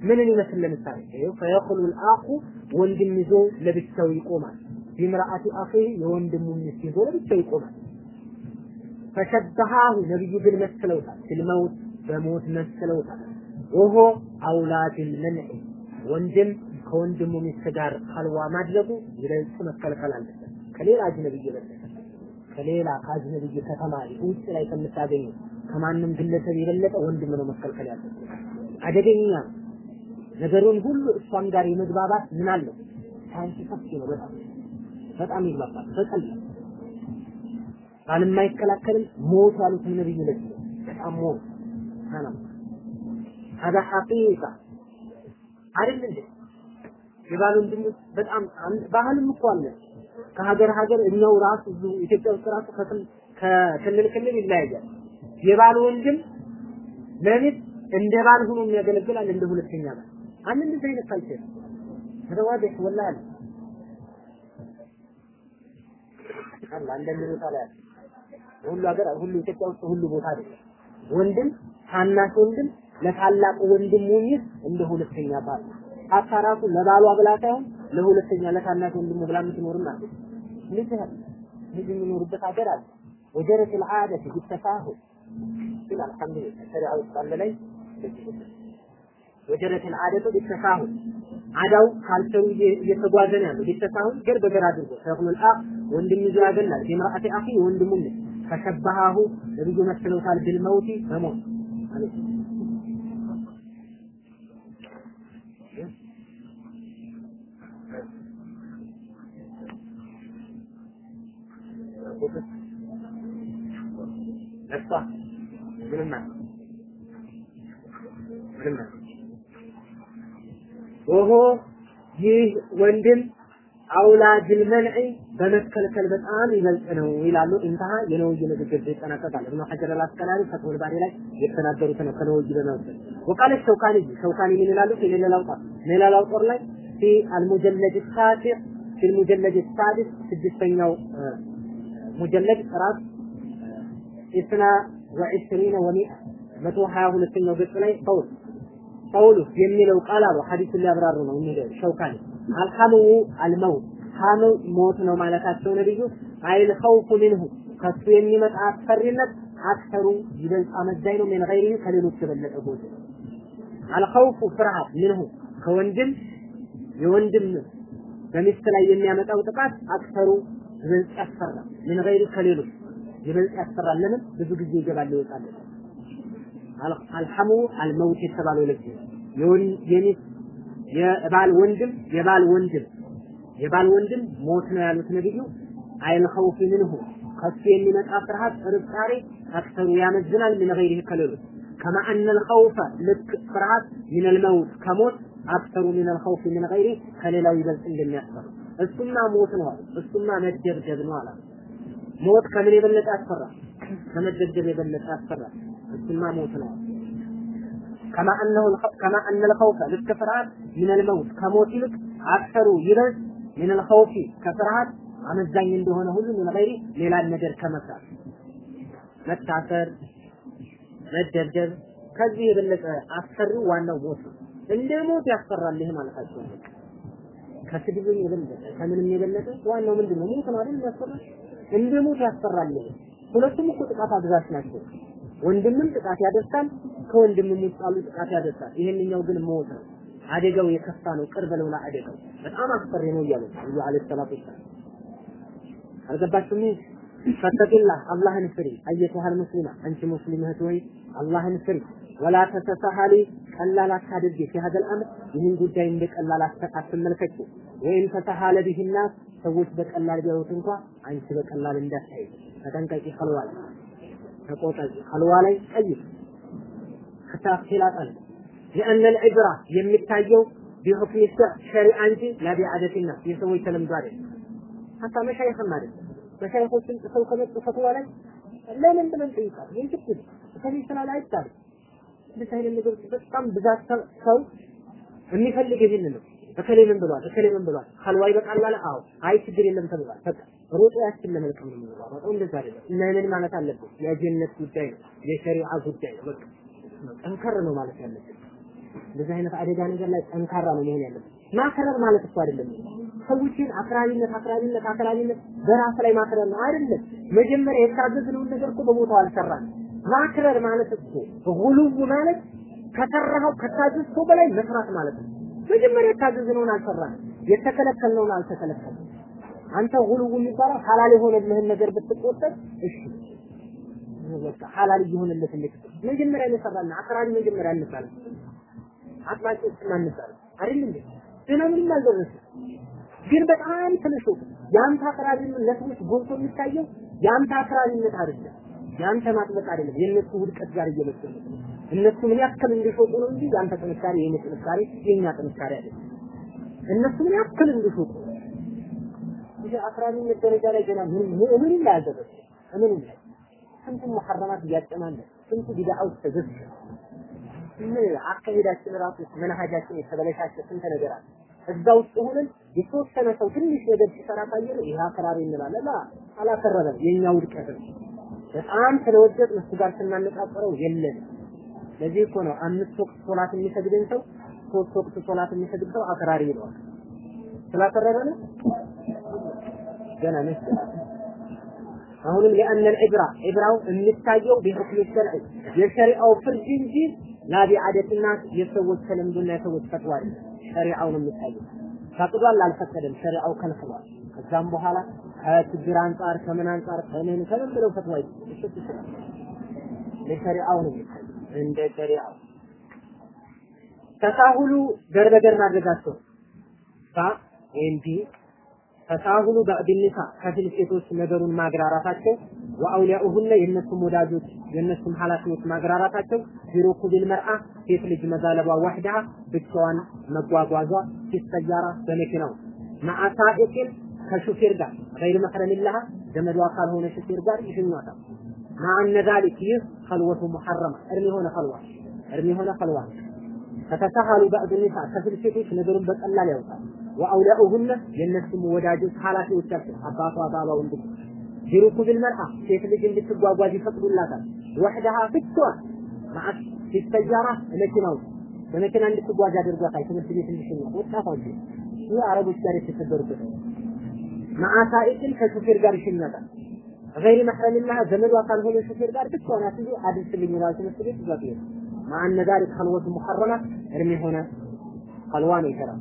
ምንን ይመስል? ለምሳሌ ይኸው فيخلو الأخ ወንድም ይዞ ለብቻው ይቆማል። بامرأة أخيه የወንድሙ ሚስት ይዞ ለብቻው ይቆማል። فشبهه ነብዩ ግን መስለውታል። بالموت በሞት መስለውታል። وهو أولى بالمنع ወንድም ከወንድሙ ሚስት ጋር ኸልዋ ማድረጉ ይበልጥ መከልከል አለበት። ከሌላ أجنبي የበለጠ ከሌላ ከ أجنبي ከተማሪ ውጭ ላይ ከምታገኙ ከማንም ግለሰብ የበለጠ ወንድም ነው መከልከል ያለበት። አደገኛ ነገሩን ሁሉ እሷም ጋር የመግባባት ምን አለው ሳይንስ ሰፊ ነው በጣም በጣም ይግባባል በቀላል ባልም አይከላከልም ሞት ያሉትን ነብዩ ለዚህ በጣም ሞት ሰላም هذا حقيقة አይደል እንዴ የባል ወንድሞች በጣም ባህልም እኮ አለ ከሀገር ሀገር እኛው ራሱ እዚሁ ኢትዮጵያ ውስጥ ራሱ ከክልል ክልል ይለያያል የባል ወንድም ለሚት እንደ ባል ሆኖ የሚያገለግላል እንደ ሁለተኛ ባል አንድ እንደዚህ አይነት ካልቸር ተደዋደሽ ወላ አለ አላ አንዳንድ ቦታ ላይ አለ ሁሉ ሀገር ሁሉ ኢትዮጵያ ውስጥ ሁሉ ቦታ አይደለም ወንድም ታናሽ ወንድም ለታላቅ ወንድሙ ሚስት እንደ ሁለተኛ ባል ሀታ ራሱ ለባሏ ብላ ሳይሆን ለሁለተኛ ለታናሽ ወንድሙ ብላ የምትኖርም አለ እንደዚህ አለ እንደዚህ የሚኖሩበት ሀገር አለ ወጀረት العادة بالتفاهم ይላል አልሐምዱሊላህ ሸሪዓ ውስጥ አለ ላይ ወጀረት አደቱ ቢተፋሁም አዳው ካልቸሩ እየተጓዘ ነው። ያለው ቢተፋሁም ገር በገር አድርጎ ተኩል አፍ ወንድም ይዞ ያገላል። ቢምራአቲ አኺ ወንድሙን ተሸባሃሁ ነብዩ መስለውታል ቢልመውቲ በሞት። ይህ ወንድም أولى بالمنع በመከልከል በጣም ይበልጥ ነው ይላሉ። انتهى የነውይ ንግግር ይጠናቀቃል። ኢብኑ ሐጀር አልአስቀላኒ ፈትሁል ባሪ ላይ የተናገሩት ነው ከነውይ በመውሰድ وقال الشوكاني ሸውካኒ ምን ይላሉ? ነይሉል አውጧር ነይሉል አውጧር ላይ في المجلد السادس في المجلد السادس ስድስተኛው مجلد ራስ اثنا وعشرين ومئة መቶ ሀያ ሁለተኛው ገጽ ላይ ቀውል ቀውሉ የሚለው ቃል አሉ ሐዲሱን ሊያብራሩ ነው የሚሄደው ሸውካኒ አልሐምው አልመውት። ሐምው ሞት ነው ማለታቸው ነብዩ አይል ኸውፉ ሚንሁ። ከሱ የሚመጣ አስፈሪነት አክተሩ ይበልጥ አመዛኝ ነው። ምን ገይሪ ከሌሎች የበለጠ ቦታ አልኸውፉ ፍርሃት ምንሁ ከወንድም የወንድም በሚስት ላይ የሚያመጣው ጥቃት አክተሩ ይበልጥ ያስፈራል። ምን ገይሪ ከሌሎች ይበልጥ ያስፈራል። ለምን? ብዙ ጊዜ ይገባል ይወጣል አልሐሙ አልመውት የተባለው ለዚህ የሚስት የባል ወንድም የባል ወንድም የባል ወንድም ሞት ነው ያሉት ነብዩ አይል ኸውፍ ምንሁ ከሱ የሚመጣ ፍርሃት ጥርጣሬ አክተሩ ያመዝናል ምን ገይሪህ ከሌሎች ከማ አነ ልኸውፈ ልክ ፍርሃት ምን ልመውት ከሞት አክተሩ ምን ልኸውፍ ምን ገይሪ ከሌላው ይበልጥ እንደሚያስፈራ እሱማ ሞት ነው አሉ እሱማ መደብደብ ነው አላ ሞት ከምን የበለጠ ያስፈራል ከመደብደብ የበለጠ ያስፈራል እሱማ ሞት ነው ከማ አነሁ ከማ አነ ልኸውፈ ልክ ፍርሃት ምን ልመውት ከሞት ይልቅ አክተሩ ይበልጥ ምን ልኸውፊ ከፍርሃት አመዛኝ እንደሆነ ሁሉ ምን ገይሪ ሌላን ነገር ከመስራት መታሰር መደብደብ ከዚህ የበለጠ አስፈሪው ዋናው ሞት ነው። እንደ ሞት ያስፈራል ይሄ ነው። ከስድብም የበለጠ ከምንም የበለጠ ዋናው ምንድን ነው? ሞት ነው አይደል የሚያስፈራ? እንደ ሞት ያስፈራል ሁለቱም እኮ ጥቃት አድራሽ ናቸው። ወንድምም ጥቃት ያደርሳል፣ ከወንድምም ውስጥ ያሉ ጥቃት ያደርሳል። ይሄንኛው ግን ሞት ነው። አደጋው የከፋ ነው። ቅርብ ነው ለአደጋው። በጣም አስፈሪ ነው እያሉ ነብዩ አለይሂ ሰላቱ ወሰላም። አልገባችሁም? ፈተቂላ አላህን ፍሪ። አየቱሃል ሙስሊማ? አንቺ ሙስሊም እህት ወይ አላህን ፍሪ። ወላ ተተሳሃሊ ቀላል አታድርጊ። ፊ ሀዘል አምር ይህን ጉዳይ እንደ ቀላል አትመልከች ወይም ተተሃለ ቢህና ሰዎች በቀላል ቢያዩት እንኳ አንቺ በቀላል እንዳታይ ተጠንቀቂ ኸልዋ ላይ ተቆጠቂ ኸልዋ ላይ ጠይቅ ክታክላጠል لأن العبرة የሚታየው ቢሁክም ሸሪዓ እንጂ ላ ቢዓደትና የሰዎች ተለምዶ አይደለም ሀታ መሻይኽም አይደለም መሻይኾችን ጽፈው ከመጡ ፈትዋ ላይ ለምን ብለን ጠይቃል። ይህ ችግር ከዚህ ስራ ላይ አይቻልም። እንደዚህ አይነት ነገሮች በጣም ብዛት ሰው የሚፈልግ ይህን ነው። እከሌ ምን ብሏል? እከሌ ምን ብሏል? ኸልዋ ይበቃል አለ። አዎ፣ አይ ችግር የለም ተብሏል። በቃ ሮጦ ያችን ለመልቀም ነው የሚሯሯጠው። እንደዛ አይደለም። እና ምን ማለት አለብን? የጀነት ጉዳይ ነው፣ የሸሪዓ ጉዳይ ነው። በቃ ጠንከር ነው ማለት ያለብን። እንደዚህ አይነት አደጋ ነገር ላይ ጠንካራ ነው መሆን ያለብን። ማከረር ማለት እኮ አይደለም። ሰዎችን አክራሪነት አክራሪነት አክራሪነት በራስ ላይ ማክረር ነው አይደለም። መጀመሪያ የታዘዝነውን ነገር እኮ በቦታው አልሰራን። ማክረር ማለት እኮ ጉሉው ማለት ከሰራኸው ከታዘዝከው በላይ መስራት ማለት ነው። መጀመሪያ የታዘዝነውን አልሰራን፣ የተከለከልነውን አልተከለከልንም። አንተ ጉሉው የሚባለው ሐላል የሆነልህን ነገር ብትቆጠብ እሺ በቃ ሐላል እየሆነለት እንዴት መጀመሪያ እንሰራለን። አክራሪ መጀመሪያ እንሰራለን። አጥባቂዎች እንሰራለን አይደል እንዴ? ገና ምንም አልደረሰም። ግን በጣም ተነሾ የአንተ አክራሪነት ለሰዎች ጎልቶ የሚታየው የአንተ አክራሪነት አይደለም፣ የአንተ ማጥበቅ አይደለም፣ የእነሱ ውድቀት ጋር እየመሰለ እነሱ ምን ያክል እንዲሾጡ ነው እንጂ የአንተ ጥንካሬ የኔ ጥንካሬ የኛ ጥንካሬ አይደለም። እነሱ ምን ያክል እንዲሾጡ ይሄ አክራሪነት ደረጃ ላይ ገና ምን ምን ላይ አልደረሰም። ምን ላይ ስንቱ ሙሐረማት እያጨማለ ስንቱ ቢድዓዎች ምን አካሄዳችን ራሱ መንሃጃችን የተበለሻሸ ስንት ነገር አለ። እዛ ውስጥ ሆነን የተወሰነ ሰው ትንሽ ነገር ሲሰራ ካየን ይሄ አክራሪ እንላለን። አላከረረም፣ የኛ ውድቀት ነው። በጣም ስለወደድ እሱ ጋር ስናነጻጽረው የለን። ለዚህ እኮ ነው አምስት ወቅት ሶላት የሚሰግድን ሰው ሶስት ወቅት ሶላት የሚሰግድ ሰው አክራሪ ይለዋል። ስላከረረ ነው ገና ነስ አሁንም ለአነ العبرة ዕብራው የሚታየው ቢሁክም ሸርዒ የሸሪዓው ፍርድ እንጂ ላቢ አደትና የሰዎች ተለምዶና የሰዎች ፈትዋ አይደለም። ሸሪዓው ነው የሚታየው። ፈቅዷል አልፈቀደም፣ ሸሪዓው ከልክሏል። ከዛም በኋላ ከችግር አንጻር ከምን አንጻር ከምን ከምን ብለው ፈትዋ ይሰጥ ይችላል። ለሸሪዓው ነው የሚታየው እንደ ሸሪዓው ተሳሁሉ ገር በገር ማድረጋቸው ሳ ወይም ቢ ተሳሁሉ በዕድኒሳ ከፊል ነገሩን ማግራራታቸው ወአውሊያኡሁነ የእነሱም ወዳጆች የእነሱም ኃላፊዎች ማግራራታቸው ቢሩኩቢል መርአ ሴት ልጅ መጋለቧ ዋህዳ ብቻዋን መጓጓዟ ሲሰያራ በመኪናው ማአሳኢቅን ከሹፌር ጋር ገይር መሕረሚላሃ ዘመዷ ካልሆነ ሹፌር ጋር ይሸኟታል። ማአነ ዛሊክ ይህ ኸልወቱ ሙሐረማ እርም የሆነ ኸልዋ እርም የሆነ ኸልዋ ከተሳሃሉ በዕድ ኒሳ ከፊል ነገሩን በቀላል ያውጣል። ወአውሊያኡሁነ የእነሱም ወዳጆች ኃላፊዎቻቸው አባቷ ባባ ወንድም ቢሩኩቢል መርአ ሴት ልጅ እንድትጓጓዝ ይፈቅዱላታል። ወሕደሃ ብቻዋን ማዕት ሲሰያራ መኪናው በመኪና እንድትጓዝ አድርጓታል። ትምህርት ቤት እንድትሸኛ ወጣቷ ልጅ ይህ አረቦች ጋር የተቸገሩበት ነው። ማዓሳኢቅን ከሹፌር ጋር ይሸኛታል። ገይር መሕረሚላህ ዘመዷ ካልሆነ ሹፌር ጋር ብቻዋን አስይዞ አድርስልኝ ይላል ትምህርት ቤት ይዟት ይሄዳል። ማአነ ዛሊክ ኸልወቱ ሙሐረማ እርም የሆነ ኸልዋ ይሰራል።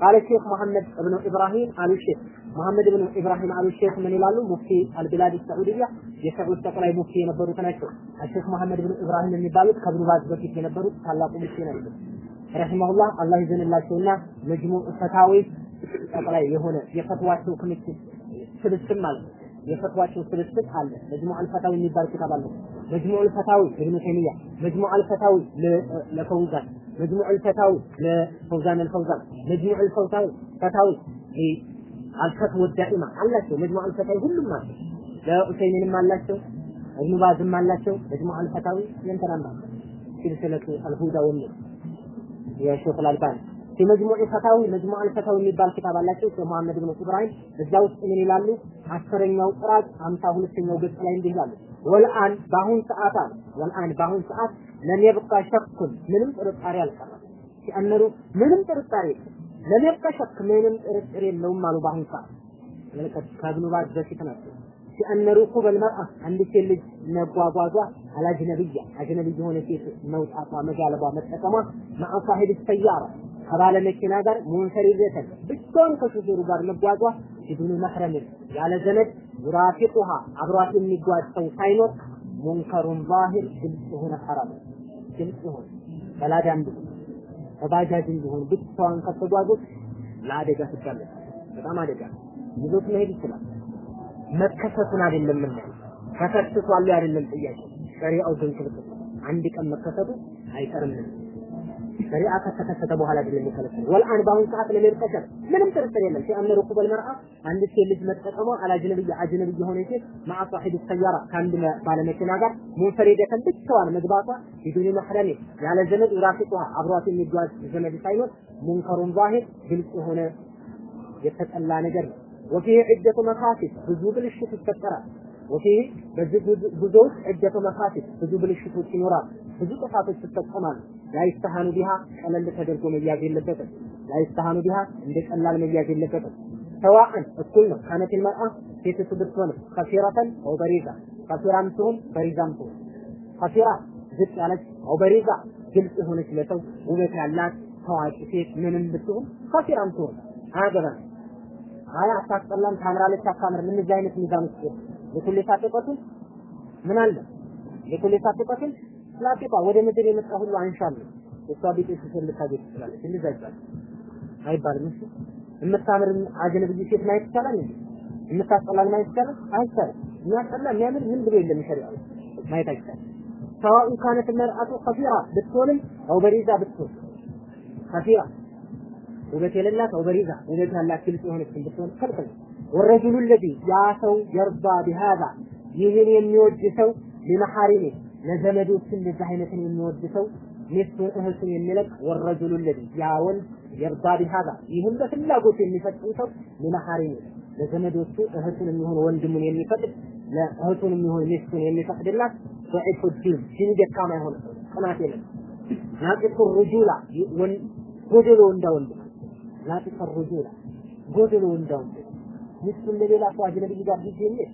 قال الشيخ መሐመድ እብኑ ኢብራሂም አሉ ሼክ መሐመድ ብን ኢብራሂም አሉ ሼክ ምን ይላሉ? مفتي البلاد السعودية የሰዑድ ጠቅላይ ሙፍቲ የነበሩት ናቸው። ሼክ መሐመድ ብን ኢብራሂም የሚባሉት ከብኑ ባዝ በፊት የነበሩት ታላቁ ሙፍቲ ናቸው። رحمه الله አላህ ይዘንላቸውና መጅሙዕ ፈታዊ ጠቅላይ የሆነ የፈትዋቸው ክምችት ስብስብ ማለት ነው። የፈትዋቸው ስብስብ አለ። መጅሙዕ አልፈታዊ የሚባል ኪታብ አለ። መጅሙዕ አልፈታዊ ኢብኑ ተይሚያ፣ መጅሙዕ አልፈታዊ ለፈውዛን፣ መጅሙዕ አልፈታዊ ለፈውዛን አልፈውዛን፣ መጅሙዕ አልፈታዊ ፈታዊ አልፈትወ ዳኢማ አላቸው። መጅሙዕ አልፈታዊ ሁሉም አለ። ለኡሰይሚንም አላቸው፣ እብኑ ባዝም አላቸው። መጅሙዕ አልፈታዊ የእንትናም አለ። ሲልሲለቱ አልሁዳ ወንድ የሼክ አልባኒ في مجموع فتاوي مجموع الفتاوي የሚባል ኪታብ አላቸው ሼህ መሐመድ ብን ኢብራሂም እዛ ውስጥ ምን ይላሉ አስረኛው ጥራት 52ኛው ገጽ ላይ እንዲህ ይላሉ ወልአን በአሁን ሰዓት አለ ወልአን በአሁን ሰዓት ለም የብቃ ሸኩን ምንም ጥርጣሬ አልቀረም። ሲአነሩ ምንም ጥርጣሬ ለም የብቃ ሸክ ምንም ጥርጥር የለውም አሉ በአሁን ሰዓት። ከብኑ ባዝ በፊት ናቸው። ሲአነ ሩኩብ አልመርአ አንድ ሴት ልጅ መጓጓዟ አላጅነብያ አጅነብይ የሆነ ሴት መውጣቷ መጋለቧ መጠቀሟ ማዓ ሳሂብ ሰያራ ከባለ መኪና ጋር ሙንፈሪዘተን ብቻውን ከሹፌሩ ጋር መጓዟ ቢዱን መሕረምን ያለ ዘመድ ዩራፊቁሃ አብሯት የሚጓዝ ሰው ሳይኖር ሙንከሩን ዛሂር ግልጽ የሆነ ግልጽ የሆነ በላዳም ቢሆን በባጃጅ ቢሆን ብቻዋን ከተጓዙት ለአደጋ ትጋለጥ። በጣም አደጋ ይዞት መሄድ ይችላል። መከሰቱን አይደለም ምን ተከስቷል አይደለም ጥያቄ ሸሪዓው ግን ክልክል አንድ ቀን መከሰቱ አይቀርም ሸሪዓ ከተከሰተ በኋላ አይደለም የሚከለከለው ወልአን በአሁን ሰዓት ለሚልቀሸር ምንም ጥርጥር የለም ሲአምር ሩኩብ አልመርአ አንድ ሴት ልጅ መጠቀሟ አላጅነብይ አጅነብይ የሆነ ሴት ማዓ ሳሒብ ሰያራ ከአንድ ባለመኪና ጋር ሙንፈሪደተን ብቻዋን መግባቷ ቢዱኒ መሕረሚ ያለ ዘመድ ራፊቁሃ አብሯት የሚጓዝ ዘመድ ሳይኖር ሙንከሩን ዛሂር ግልጽ የሆነ የተጠላ ነገር ነው ወፊህ ዒደቱ መካሲብ ብዙ ብልሽት ይፈጠራል ወፊህ በዚህ ጉዞ ውስጥ ዒደቱ መካሲብ ብዙ ብልሽቶች ይኖራሉ ብዙ ጥፋቶች ይፈጸማሉ ላይስተሃኑ ቢሃ ቀለል ተደርጎ መያዝ የለበትም። ላይስተሃኑ ቢሃ እንደ ቀላል መያዝ የለበትም። ሰዋእን እኩል ነው። ካነት መርአ ሴትቱ ብትሆንም ከፊረተን አው በሪዛ። ከፊራም ትሁን በሪዛም ትሁን። ከፊራ ዝቅ ያለች አው በሪዛ ግልጽ የሆነች ለሰው ውበት ያላት ታዋቂ ሴት ምንም ብትሆን ከፊራም ትሁን። አያገባም አይ አታስጠላም ታምራለች አታምር ምን እዚህ አይነት ሚዛን ውስጥ የኩል ሳጥቆትን ምን አለ? የኩል ሳጥቆትን ስላጥቋ ወደ ምድር የመጣ ሁሉ አንሻል እሷ ቤት ስትል ልታገኝ ትችላለች። እንደዛ ይባላል አይባልም። እሺ የምታምር አጀነብይ ሴት ማየት ይቻላል እንዴ? የምታስጠላል ማየት ይቻላል? አይቻልም። የሚያስጠላ የሚያምር ምን ብሎ የለም ሸሪዓ ማየት አይቻልም። ሰዋኡ ካነት መርአቱ ከፊራ ብትሆንም አው በሪዛ ብትሆን ከፊራ ውበት የሌላት አው በሪዛ ውበት ያላት ግልጽ የሆነችን ብትሆን ክልክል ወረጁሉ ለዚ ያ ሰው የርባ ቢሃዛ ይህን የሚወድ ሰው ሊመሐሪሜ ለዘመዶች እንደዚህ አይነትን የሚወድ ሰው ሚስቱን እህቱን የሚለቅ ወረጁሉ ለዚ ያ ወንድ የርባ ቢሃዛ ይህን በፍላጎት የሚፈጽም ሰው ሊመሐሪሜ ለዘመዶቹ እህቱን የሚሆን ወንድሙን የሚፈቅድ ለእህቱን የሚሆን ሚስቱን የሚፈቅድላት ضعيف الدين ዲን ደካማ የሆነ ሰው ቅናት የለም ናቂሱ ሩጁላ ጎደሎ እንደ ወንድ ናቂሱ ሩጁላ ጎደሎ እንደ ወንድ ሚስቱን ለሌላ ሰው አጅነብይ ጋር ሂጅ የሚል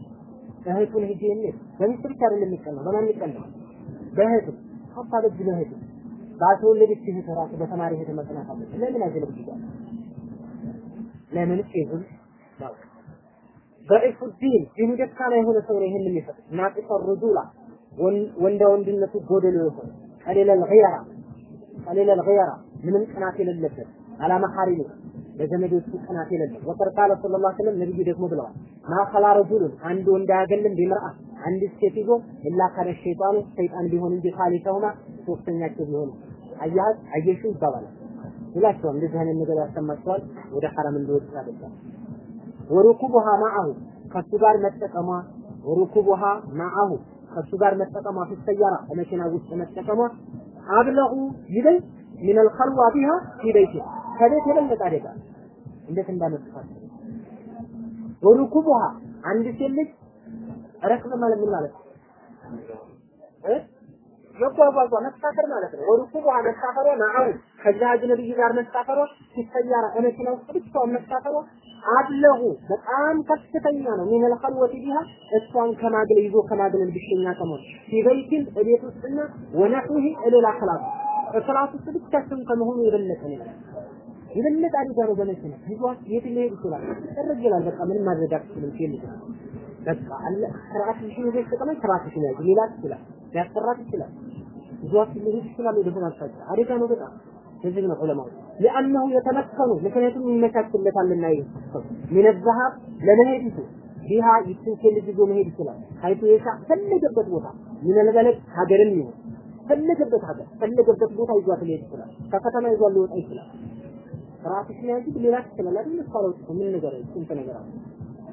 እህቱን ሂጅ የሚል በሚስት ብቻ አይደለም የሚቀናው በማን ይቀናው በእህቱ ሀታ በእጅ በእህቱ ባልተወለደች እህት ራሱ በተማሪ እህት መቅናት አለበት ለምን አጅነብይ ጋር ለምን ጤዙን ነው ضعيف الدين ዲኑ ደካማ የሆነ ሰው ነው ይሄን የሚፈቅድ ናቂሱ ሩጁላ ወንዳ ወንድነቱ ጎደሎ የሆነ ቀሊለል ገይራ ቀሊለል ገይራ ምንም ቅናት የሌለበት አላ መሐሪሙ ለዘመዶቹ ቅናት የለም። ወቀድ ቃለ ሰለላሁ ዐለይሂ ወሰለም ነብዩ ደግሞ ብለዋል ማኸላ ረጁሉን አንድ ወንድ አያገለም ቢምርአ አንድ ሴት ይዞ ኢላ ካለ ሸይጣኑ ሰይጣን ቢሆን እንጂ ሳሊሰሁማ ሶስተኛቸው ቢሆን አያት አየሹ ይባባል ይላቸዋል። እንደዚህ አይነት ነገር ያሰማቸዋል። ወደ ሐራም እንዲወጡ ያደርጋል። ወሩኩቡሃ ማአሁ ከሱ ጋር መጠቀሟ ወሩኩቡሃ ማአሁ ከሱ ጋር መጠቀሟ ፊሰያራ በመኪና ውስጥ መጠቀሟ አብለኡ ይበል ሚነል ኸልዋ ቢሃ ፊ ቤይቲሃ ከቤት የበለጠ አደጋ እንዴት እንዳመጣት ወሩኩቡሃ አንድ ሴት ልጅ ረክበ ማለት ምን ማለት እ መጓጓዟ መሳፈር ማለት ነው። ወሩኩቡሃ መሳፈሯ ማአሁ ከዛ አጅነብይ ጋር መሳፈሯ ሲሰያራ እመኪና ውስጥ ብቻዋን መሳፈሯ አብለሁ በጣም ከፍተኛ ነው። ሚነል ኸልወቲ ቢሃ እሷን ከማግለ ይዞ ከማግለል ብቸኛ ከመሆን ፊበይቲን እቤት ውስጥና ወነሑሂ እሌላ ክላስ ክላስ ውስጥ ብቻቸውን ከመሆኑ የበለጠ ነው። የበለጠ አደጋ ነው። በመኪና ይዟት የት ሊሄድ ይችላል? ጥርግ ይላል። በቃ ምንም ማድረግ አትችልም። ሲል በቃ አለ ሽን ቤት ተቀመጥ ሽን ያዝ ሌላ ይችላል ሊያስፈራት ይችላል። ይዟት ሊሄድ ይችላል። ወደ ሆነ አደጋ ነው በጣም ስለዚህ ነው ዑለማው ለአንሁ የተመከኑ ምክንያቱም ይመቻችለታልና ሰው ምን ለመሄድ ይቱ ቢሃ ይችን ልጅ ይዞ መሄድ ይችላል። ሀይቱ የሻ ፈለገበት ቦታ ምን ሀገርም ይሁን ፈለገበት ሀገር ፈለገበት ቦታ ይዟት ሊሄድ ይችላል። ከከተማ ይዟት ሊወጣ ይችላል። ራስሽን ያንቺ ሌላ ትችላል አይደል? ስፋለው ምን ነገር ስንት ነገር አለ።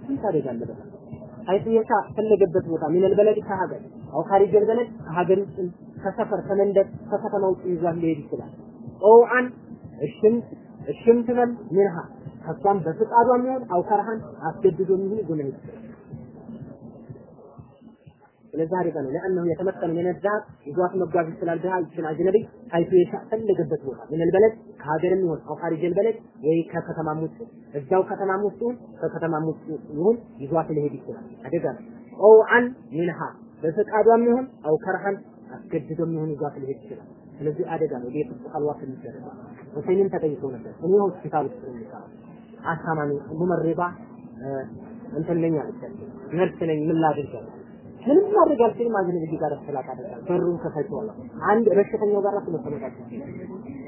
ስንት አደጋ አለ በጣም ሀይቱ የሻ ፈለገበት ቦታ ምን በለድ ከሀገር አው ኻሪጅ በለድ ከሀገር ውስጥ ከሰፈር ከመንደር ከከተማ ውጭ ይዟት ሊሄድ ይችላል። ኦአን እሽም እሽም ትበል ሚንሃ ከሷም በፍቃዷ የሚሆን አው አስገድዶ የሚሆን ይዞ መሄድ ይችላል። ስለዚህ አደጋ ነው። ለአንሁ የተመከነ ምን ይዟት መጓዝ ይችላል። ድሃ ይችን አጅነቢ ሀይቱ የሻ ፈለገበት ቦታ ምን በለድ ከሀገርም ይሁን አው በለድ ወይ ከከተማም ውስጥ እዛው ከተማም ውስጥ ይሁን ከከተማም ውስጥ ይሁን ይዟት ሊሄድ ይችላል። አደጋ ነው። ኦአን ሚንሃ በፍቃዷም ይሁን አው ከርሃን አስገድዶ የሚሆን ይዟት ሊሄድ ይችላል። ስለዚህ አደጋ ነው። ቤት ውስጥ የሚደረግ ሁሴንም ተጠይቀው ነበር። እኔ ሆስፒታል ውስጥ ነው አሳማሚ ሙመሪባ እንትን ነኝ አለቻቸው። ነርስ ነኝ ምን ላድርግ ምንም ማድረግ አልችልም። አጅነቢ ጋር ሰላጣ አደርጋለሁ። በሩን ከፈችዋለሁ። አንድ በሽተኛው ጋር ራሱ መሰመጣት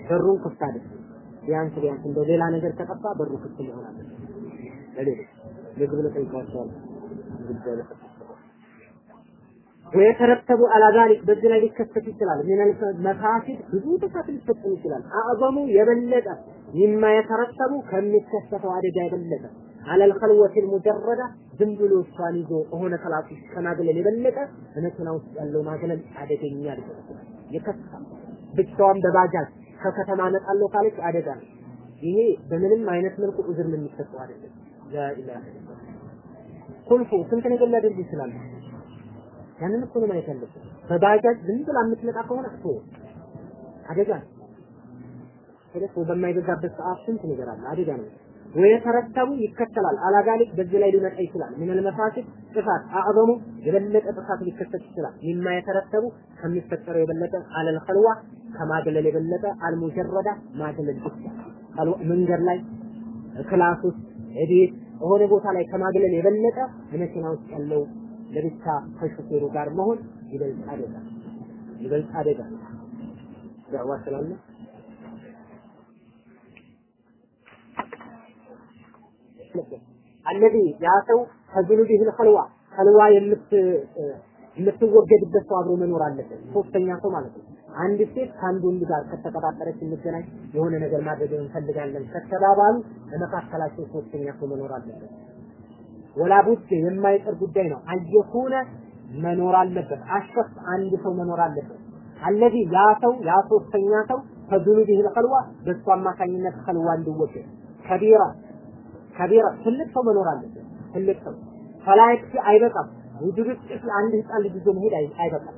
በሩን ክፍት አድርግ። ቢያንስ ቢያንስ እንደው ሌላ ነገር ከጠፋ በሩ ክፍት መሆን ለሌሎች ምግብ ለጠይቃቸዋለሁ። ወየተረተቡ አላ ዛሊክ በዚህ ላይ ሊከሰት ይችላል። ሚነል መፋሲድ ብዙ ጥፋት ሊፈጸም ይችላል። አዕዘሙ የበለጠ ሚማ የተረተቡ ከሚከሰተው አደጋ የበለጠ አለል ኸልወቲል ሙጀረዳ ዝም ብሎ እሷን ይዞ ከሆነ ከላሱ ከማግለል የበለጠ በመኪና ውስጥ ያለው ማግለል አደገኛ የከፋ ብቻዋን በባጃጅ ከከተማ እመጣለሁ ካለች አደጋ ነው። ይሄ በምንም አይነት መልኩ ዑዝር የሚሰጠው አይደለም። ኢለላህ ኩልፉ ስንት ነገር ሊያደርግ ይችላል። ያንን እኮ ነው ማየት ያለብን። በባጃጅ ዝም ብላ የምትመጣ ከሆነ እኮ አደጋ ነው። ስለዚህ በማይበዛበት ሰዓት ስንት ነገር አለ፣ አደጋ ነው። ወየተረተቡ ይከተላል አላጋሊክ በዚህ ላይ ሊመጣ ይችላል። ምን ለመፋሲድ ጥፋት አዕዘሙ የበለጠ ጥፋት ሊከሰት ይችላል። ሚማ የተረተቡ ከሚፈጠረው የበለጠ አለል ኸልዋ ከማግለል የበለጠ አልሙጀረዳ ማግለል ብቻ መንገድ ላይ ክላስ ውስጥ እቤት የሆነ ቦታ ላይ ከማግለል የበለጠ በመኪና ውስጥ ያለው ለብቻ ከሹፌሩ ጋር መሆን ይበልጥ አደጋ ይበልጥ አደጋ ዳዕዋ ስላለ አለዚ ያ ሰው ከዝኑቢህ ኸልዋ ኸልዋ የምት የምትወገድበት ሰው አብሮ መኖር አለበት። ሶስተኛ ሰው ማለት ነው። አንድ ሴት ከአንድ ወንድ ጋር ከተቀጣጠረች እንገናኝ የሆነ ነገር ማድረግ እንፈልጋለን ከተባባሉ በመካከላቸው ሶስተኛ ሰው መኖር አለበት። ወላ ቡድ የማይቀር ጉዳይ ነው። አየኩነ መኖር አለበት። አሸፍ አንድ ሰው መኖር አለበት። አለዚ ያ ሰው ያ ሶስተኛ ሰው ከዙኑቢህ ኸልዋ በሱ አማካኝነት ኸልዋ እንዲወገድ كبيرا كبيرا ትልቅ ሰው መኖር አለበት። ትልቅ ሰው فلا يكفي አይበቃም። ውድብ አንድ ህፃን ልጅ ይዞ መሄድ አይበቃም።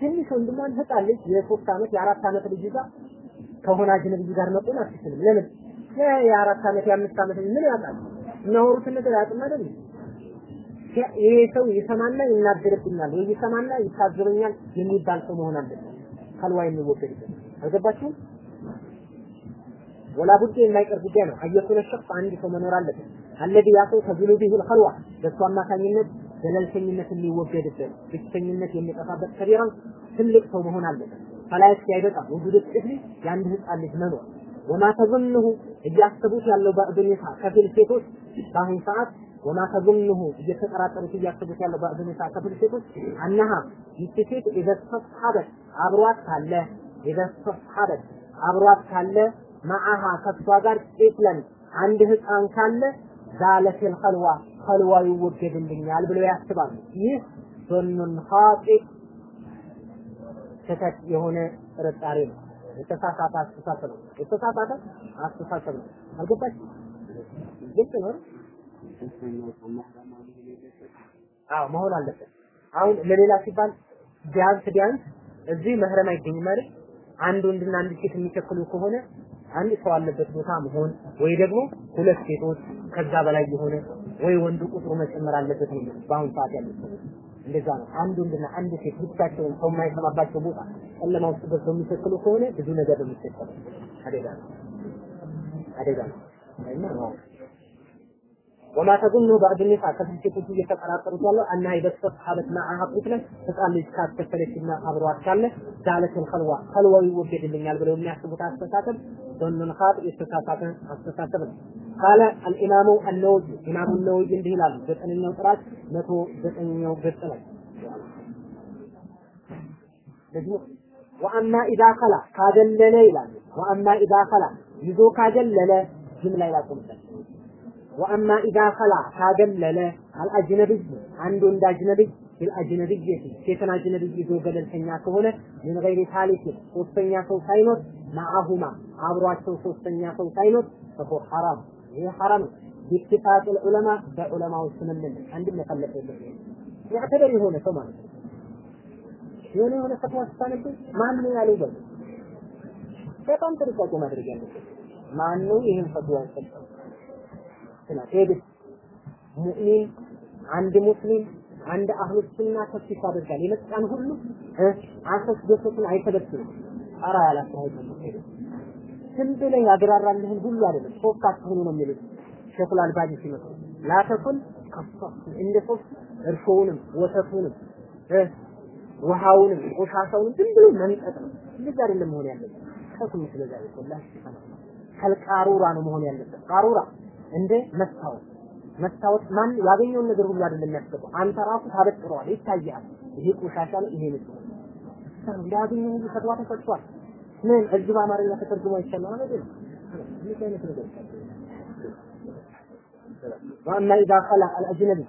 ትንሽ ወንድሟን ህፃን ልጅ የሶስት ዓመት የአራት ዓመት ልጅ ይዛ ከሆነ أجنبي ጋር መቆም አትችልም። ለምን? የአራት ዓመት የአምስት ዓመት ምን ያውቃል? የሚያወሩትን ነገር ያውቅም አይደል? ይሄ ሰው ይሰማና ይናገርብኛል ወይ ይሰማና ይታዘበኛል የሚባል ሰው መሆን አለበት። ከልዋ የሚወገድበት አልገባችሁም? ወላቡድ የማይቀር ጉዳይ ነው። አየኩነ ሸክ አንድ ሰው መኖር አለበት። አለዚ ያ ተዝሉ ቢሂል ኸልዋ በሱ አማካኝነት ገለልተኝነት የሚወገድበት ብቸኝነት የሚጠፋበት ከቢራን ትልቅ ሰው መሆን አለበት። ፈላይት ሲያይበቃ ውዱድ ጥፍሊ የአንድ ህፃን ልጅ መኖር ወማ ተዝኑሁ እያሰቡት ያለው በዕድሜታ ከፊል ሴቶች በአሁን ሰዓት ወማ ተዝኑሁ እየተጠራጠሩት እያሰቡት ያለው በዕድሜታ ከፊል ሴቶች አነሃ ይቺ ሴት ኢዘተስሓበት አብሯት ካለ ኢዘተስሓበት አብሯት ካለ ማአሃ ከሷ ጋር ጤፍለን አንድ ህፃን ካለ ዛለፊል ኸልዋ ኸልዋ ይወገድልኛል ብለው ያስባሉ። ይህ ዞኑን ኻጢእ ስህተት የሆነ ጥርጣሬ ነው። የተሳሳተ አስተሳሰብ ነው። የተሳሳተ አስተሳሰብ ነው። አልገባችም? ግልጽ ነው። አዎ መሆን አለበት። አሁን ለሌላ ሲባል ቢያንስ ቢያንስ እዚህ መህረም አይገኝም አይደል? አንድ ወንድና አንድ ሴት የሚቸክሉ ከሆነ አንድ ሰው አለበት ቦታ መሆን ወይ ደግሞ ሁለት ሴቶች ከዛ በላይ የሆነ ወይ ወንዱ ቁጥሩ መጨመር አለበት ነው በአሁን ሰዓት ያለው እንደዛ ነው። አንድ ወንድና አንድ ሴት ብቻቸውን ሰው የማይሰማባቸው ቦታ ጨለማ ውስጥ ገብተው የሚቸክሉ ከሆነ ብዙ ነገር ነው አደጋ ነው፣ አደጋ ነው ወማ ተظن بعض النساء ከሴቶች ያለው አና ይበሰት ሐበት ማአሃ ቁትለ ህፃን ልጅ ካስከተለችና አብሯት ካለ ዳለትን ኸልዋ ኸልዋው ይወገድልኛል ብለው የሚያስቡት አስተሳሰብ ظنን ኻጥ የተሳሳተ አስተሳሰብ ነው። ቃለ አልኢማሙ አነወይ ኢማሙ አነወይ እንዲህ ይላሉ። ዘጠነኛው ጥራት መቶ ዘጠነኛው ገጽ ላይ ደግሞ ወአማ ኢዛ ከላ ካደለለ ይላሉ። ወአማ ኢዛ ከላ ይዞ ካደለለ ጅምላ ላይ ወአማ ኢዛ ከላ ካገለለ አልአጅነብይ አንድ ወንድ አጅነብይ ቢልአጅነብየቲ ሴትን አጅነብይ ይዞ ገለልተኛ ከሆነ ምን ገይሪ ታሊክ ሶስተኛ ሰው ሳይኖር ማአሁማ አብሯቸው ሶስተኛ ሰው ሳይኖር ፈሆ ሐራም። ይህ ሐራም ቢትፋቅ ዑለማ በዑለማዎች ስምምነት አንድም መፈለጥ የለበትም ያዕተበር የሆነ ሰው ማለት ማን ነው ያለው በጣም ጥንቃቄ ማድረግ ያለበት ማን ነው ይህን ፈትዋ የሰጠው ስላት ሄድስ ሙእሚን አንድ ሙስሊም አንድ አህሉ ሱና ተፍሲር ያደርጋል የመጣን ሁሉ አሰስ ደሰቱን አይተበትም አራ ያላስተዋይተም ዝም ብለህ ያግራራልህን ሁሉ አይደለም። ሶስት አትሆኑ ነው የሚሉት ሸኹል አልባኒ ሲመጡ። ላተኩን ከሶፍ እንደ ሶስት እርሾውንም ወተቱንም ውሃውንም ቆሻሻውንም ዝም ብሎ መንጠጥ ነው። እንደዛ አይደለም መሆን ያለበት። ከኩም ስለዛ ይቆላል ከልቃሩራ ነው መሆን ያለበት። ቃሩራ እንደ መስታወት መስታወት ማን ያገኘውን ነገር ሁሉ አይደለም የሚያስገባው። አንተ ራሱ ታበጥረዋል፣ ይታያል። ይሄ ቆሻሻ ነው፣ ይሄ ንጹህ ነው። እንዳያገኘው ሁሉ ፈትዋ ተሰጥቷል። ምን እዚህ በአማርኛ ተተርጉሞ ይቻላል አይደል? ምን አይነት ነገር ዋና ኢዛ ቀላ አልአጅነቢ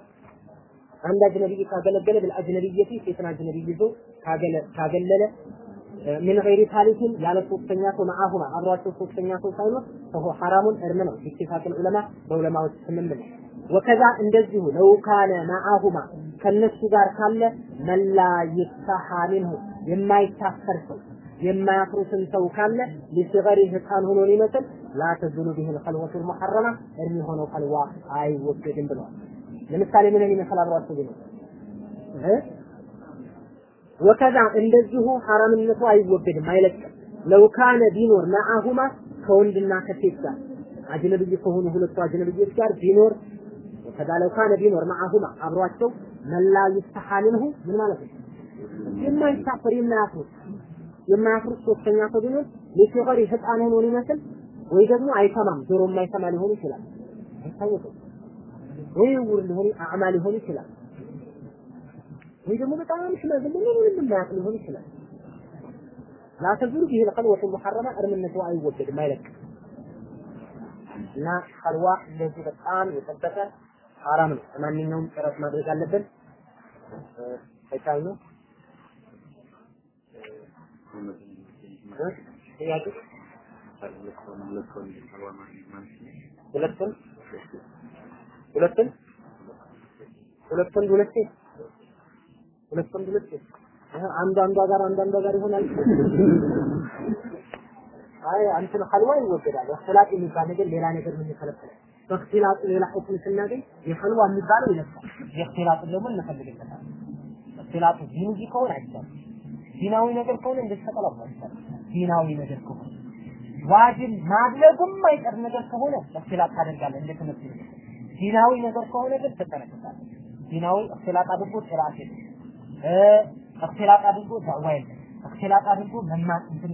አንድ አጅነቢይ ካገለገለ ብልአጅነቢየቲ ሴትን አጅነቢይ ይዞ ካገለለ ምን ገይሪ ታሊክን ያለ ሶስተኛ ሰው መዓሁማ? አብሯቸው ሶስተኛ ሰው ሳይኖር ፈሁ ሐራሙን እርም ነው። ቢትፋቅ ዑለማ በዑለማዎች ስምምነት ወከዛ እንደዚሁ ለው ካነ መዓሁማ ከነሱ ጋር ካለ መላ ይፍታሐ ሚንሁ የማይታፈር ሰው የማያፍሩትን ሰው ካለ ሊስገሪ ህፃን ሆኖ ሊመስል ላ ተዝኑ ቢህ ልከልወቱ ልሙሐረማ እርም የሆነው ከልዋ አይወገድም ብለዋል። ለምሳሌ ምን ይመስል አብሯቸው ቢኖር ወከዛ እንደዚሁ ሐራምነቱ አይወገድም አይለቅም። ለው ካነ ቢኖር መዓሁማ ከወንድና ከሴት ጋር አጅነብይ ከሆኑ ሁለቱ አጅነብዮች ጋር ቢኖር ወከዛ ለው ካነ ቢኖር መዓሁማ አብሯቸው መላ ይስተሐ ሚንሁ ምን ማለት ነው? የማይታፈር የማያፍሩት የማያፍሩት ሶስተኛ ሰው ቢኖር ለሲገሪ ህፃን ሆኖ ሊመስል ወይ ደግሞ አይሰማም ጆሮ የማይሰማ ሊሆን ይችላል። አይታወቅም። ወይ ዕውር ሊሆን አዕማ ሊሆን ይችላል። ወይ ደግሞ በጣም ሽማግሌ ነው ምንም የማያውቅ ሊሆን ይችላል። ላተዙሩ ቢህ ልቀልወቱ ሙሐረማ እርምነቱ አይወገድም አይለቅም። እና ቀልዋ እንደዚህ በጣም የጠበቀ ሐራም ነው። ማንኛውም ጥረት ማድረግ አለብን። ከቻል ነው ሁለቱን ሁለቱን ሁለቱን ሴት ሁለት ወንድ ሁለት ሴት አንዱ አንዷ ጋር አንዱ አንዷ ጋር ይሆናል። አይ አንተን ኸልዋ ይወገዳል። እኽትላጥ የሚባል ነገር ሌላ ነገር ምን ይከለክላል? በእኽትላጥ ሌላ ሁክም ስናገኝ የኸልዋ የሚባለው ይነሳል። የእኽትላጥ ደግሞ እንፈልግበታለን። እኽትላጡ ዲናዊ ከሆነ አይቻልም። ዲናዊ ነገር ከሆነ እንደዚህ ተቀላቅሎ አይቻልም። ዲናዊ ነገር ከሆነ ዋጅብ ማድረጉም አይቀር ነገር ከሆነ እኽትላጥ ታደርጋለህ እንደ ትምህርት ዲናዊ ነገር ከሆነ ግን ትጠነቀቃለህ። ዲናዊ እኽትላጥ አድርጎ ጥራት የለም። እክትላጥ አድርጎ ዳዕዋ የለም። እክትላጥ አድርጎ መማ እንትን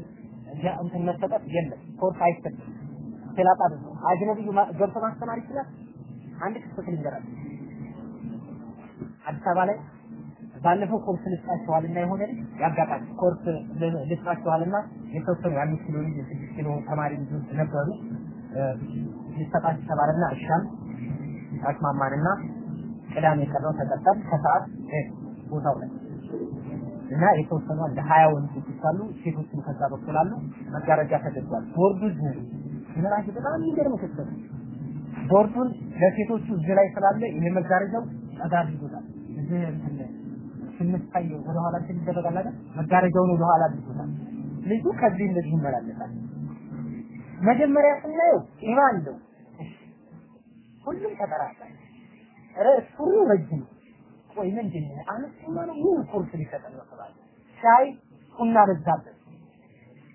እንትን መሰጠት የለም። ኮርስ አይሰጥም። እክትላጥ አድርጎ አጅነብዩ ገብቶ ማስተማር ይችላል። አንድ ክስተት ልንገራችሁ። አዲስ አበባ ላይ ባለፈው ኮርስ ልስጣችሁ ተባለና የሆነ ያጋጣሚ ኮርስ ልስጣችኋልና የተወሰኑ የአምስት ኪሎ ልጅ የስድስት ኪሎ ተማሪ ልጆች ነበሩ። ሊሰጣችሁ ተባለና እሻም አስማማንና ቅዳሜ ቀረው ተቀጠል ከሰዓት ቦታው ላይ እና የተወሰኑ እንደ ሀያ ወንዶች አሉ፣ ሴቶችም ከዛ በኩል አሉ። መጋረጃ ተደርጓል። ቦርዱ እዚህ ነው። በጣም የሚገርም ክስተት ቦርዱን ለሴቶቹ እዚህ ላይ ስላለ ይሄ መጋረጃው ጸዳ አድርጎታል። እዚህ ስንታይ ወደኋላ ሲደረጋል አይደል? መጋረጃውን ወደኋላ አድርጎታል። ልጁ ከዚህ እንደዚህ ይመላለሳል። መጀመሪያ ስናየው ኢማን ነው። ሁሉም ተጠራጣሪ ሁሉ ረጅም ቆይ ምንድን አነስተኛ ነው ምን ኮርስ ሊሰጠን ነው ተባለ። ሻይ ቁና በዛበት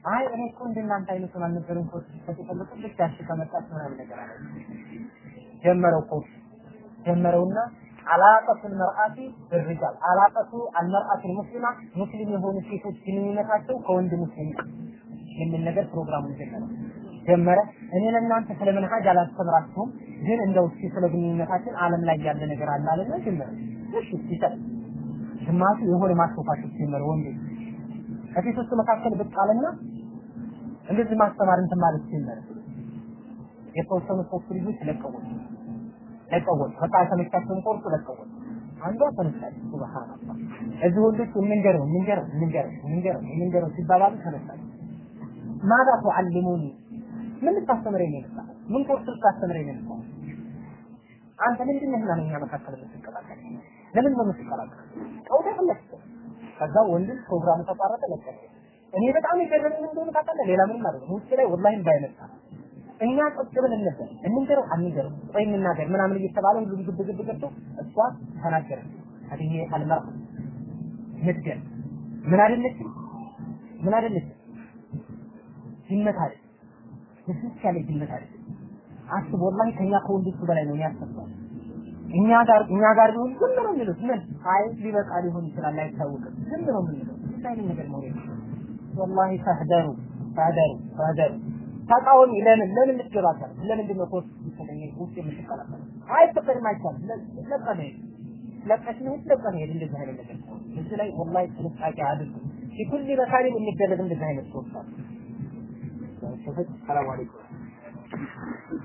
አይ እኔ እኮ እንደናንተ አይነቱን አልነበረም ኮርስ ሊሰጥ የፈለኩት። ልክ ያቺ ከመጣች ምናምን ነገር አለ። ጀመረው ኮርስ ጀመረውና አላቀቱል መርአቲ ብርጃል አላቀቱ አልመርአቲ ሙስሊማ ሙስሊም የሆኑ ሴቶች ግንኙነታቸው ከወንድ ሙስሊም የሚል ነገር ፕሮግራሙን ጀመረ። ጀመረ። እኔ ለእናንተ ስለ መንሃጅ አላስተምራችሁም ግን እንደው እስኪ ስለ ግንኙነታችን ዓለም ላይ ያለ ነገር አለ አለና ጀመረ እሺ ይሰጥ ግማሹ የሆነ ማስፋፋት ጀመረ ወንድ ከሴቶቹ መካከል ብቅ አለና እንደዚህ ማስተማር እንትን ማለት ጀመረ የተወሰኑ ሶስት ልጆች ለቀወጡ ለቀወጡ በቃ ተመቻቸውን ቆርጡ ለቀወጡ አንዷ ተነሳች ሱብሃንአላህ እዚህ ወንዶች የምንገረው የምንገረው የምንገረው የምንገረው የምንገረው ሲባባሉ ተነሳች ማዳ ተዓልሙኒ ምን ልታስተምረኝ ነው የመጣው? ምን ኮርስ ልታስተምረኝ ነው የመጣው? አንተ ምንድን ነህ እኛ መካከል የምትቀላቀል? ለምን ነው የምትቀላቀል? ተውበት ለቀቀ። ከዛ ወንድም ፕሮግራሙ ተቋረጠ፣ ለቀቀ። እኔ በጣም የገረመኝ እንደሆነ ታውቃለህ፣ ሌላ ምንም አይደለም። ውጭ ላይ ወላሂ ባይመጣ እኛ ቁጭ ብለን ነበር። እንንገረው አንንገረው፣ ቆይ እንናገር ምናምን እየተባለ ሁሉም ግብ ግብ ገብቶ እሷ ተናገረች። አዲህ አልመራ ንገር ምን አይደለች ምን አይደለች ዝምታ አይደል፣ ያለ ዝምታ አይደል። ከኛ ከወንዶቹ በላይ ነው ያሰብኩት እኛ ጋር እኛ ጋር ቢሆን ዝም ነው የሚሉት። ምን አይ ሊበቃ ሊሆን ይችላል አይታወቅም። ዝም ነው የሚሉት። አይነት ነገር ነው ወላሂ ፈህደሩ ፈህደሩ ፈህደሩ ተቃወሚ ለምን? ለምን ልትገባታል ለምንድን ነው ኮርስ ይሰጠኝ ውስጥ የምትቀላቀል አይፈቀድም አይቻልም። ለቀነ ለቀሽ ነው ለቀነ ሄድ እንደዚህ አይነት ነገር እዚህ ላይ ወላሂ ጥንቃቄ አድርጉ። ፊኩል መካሪም የሚደረግ እንደዚህ አይነት ኮርስ ሰላም አለይኩም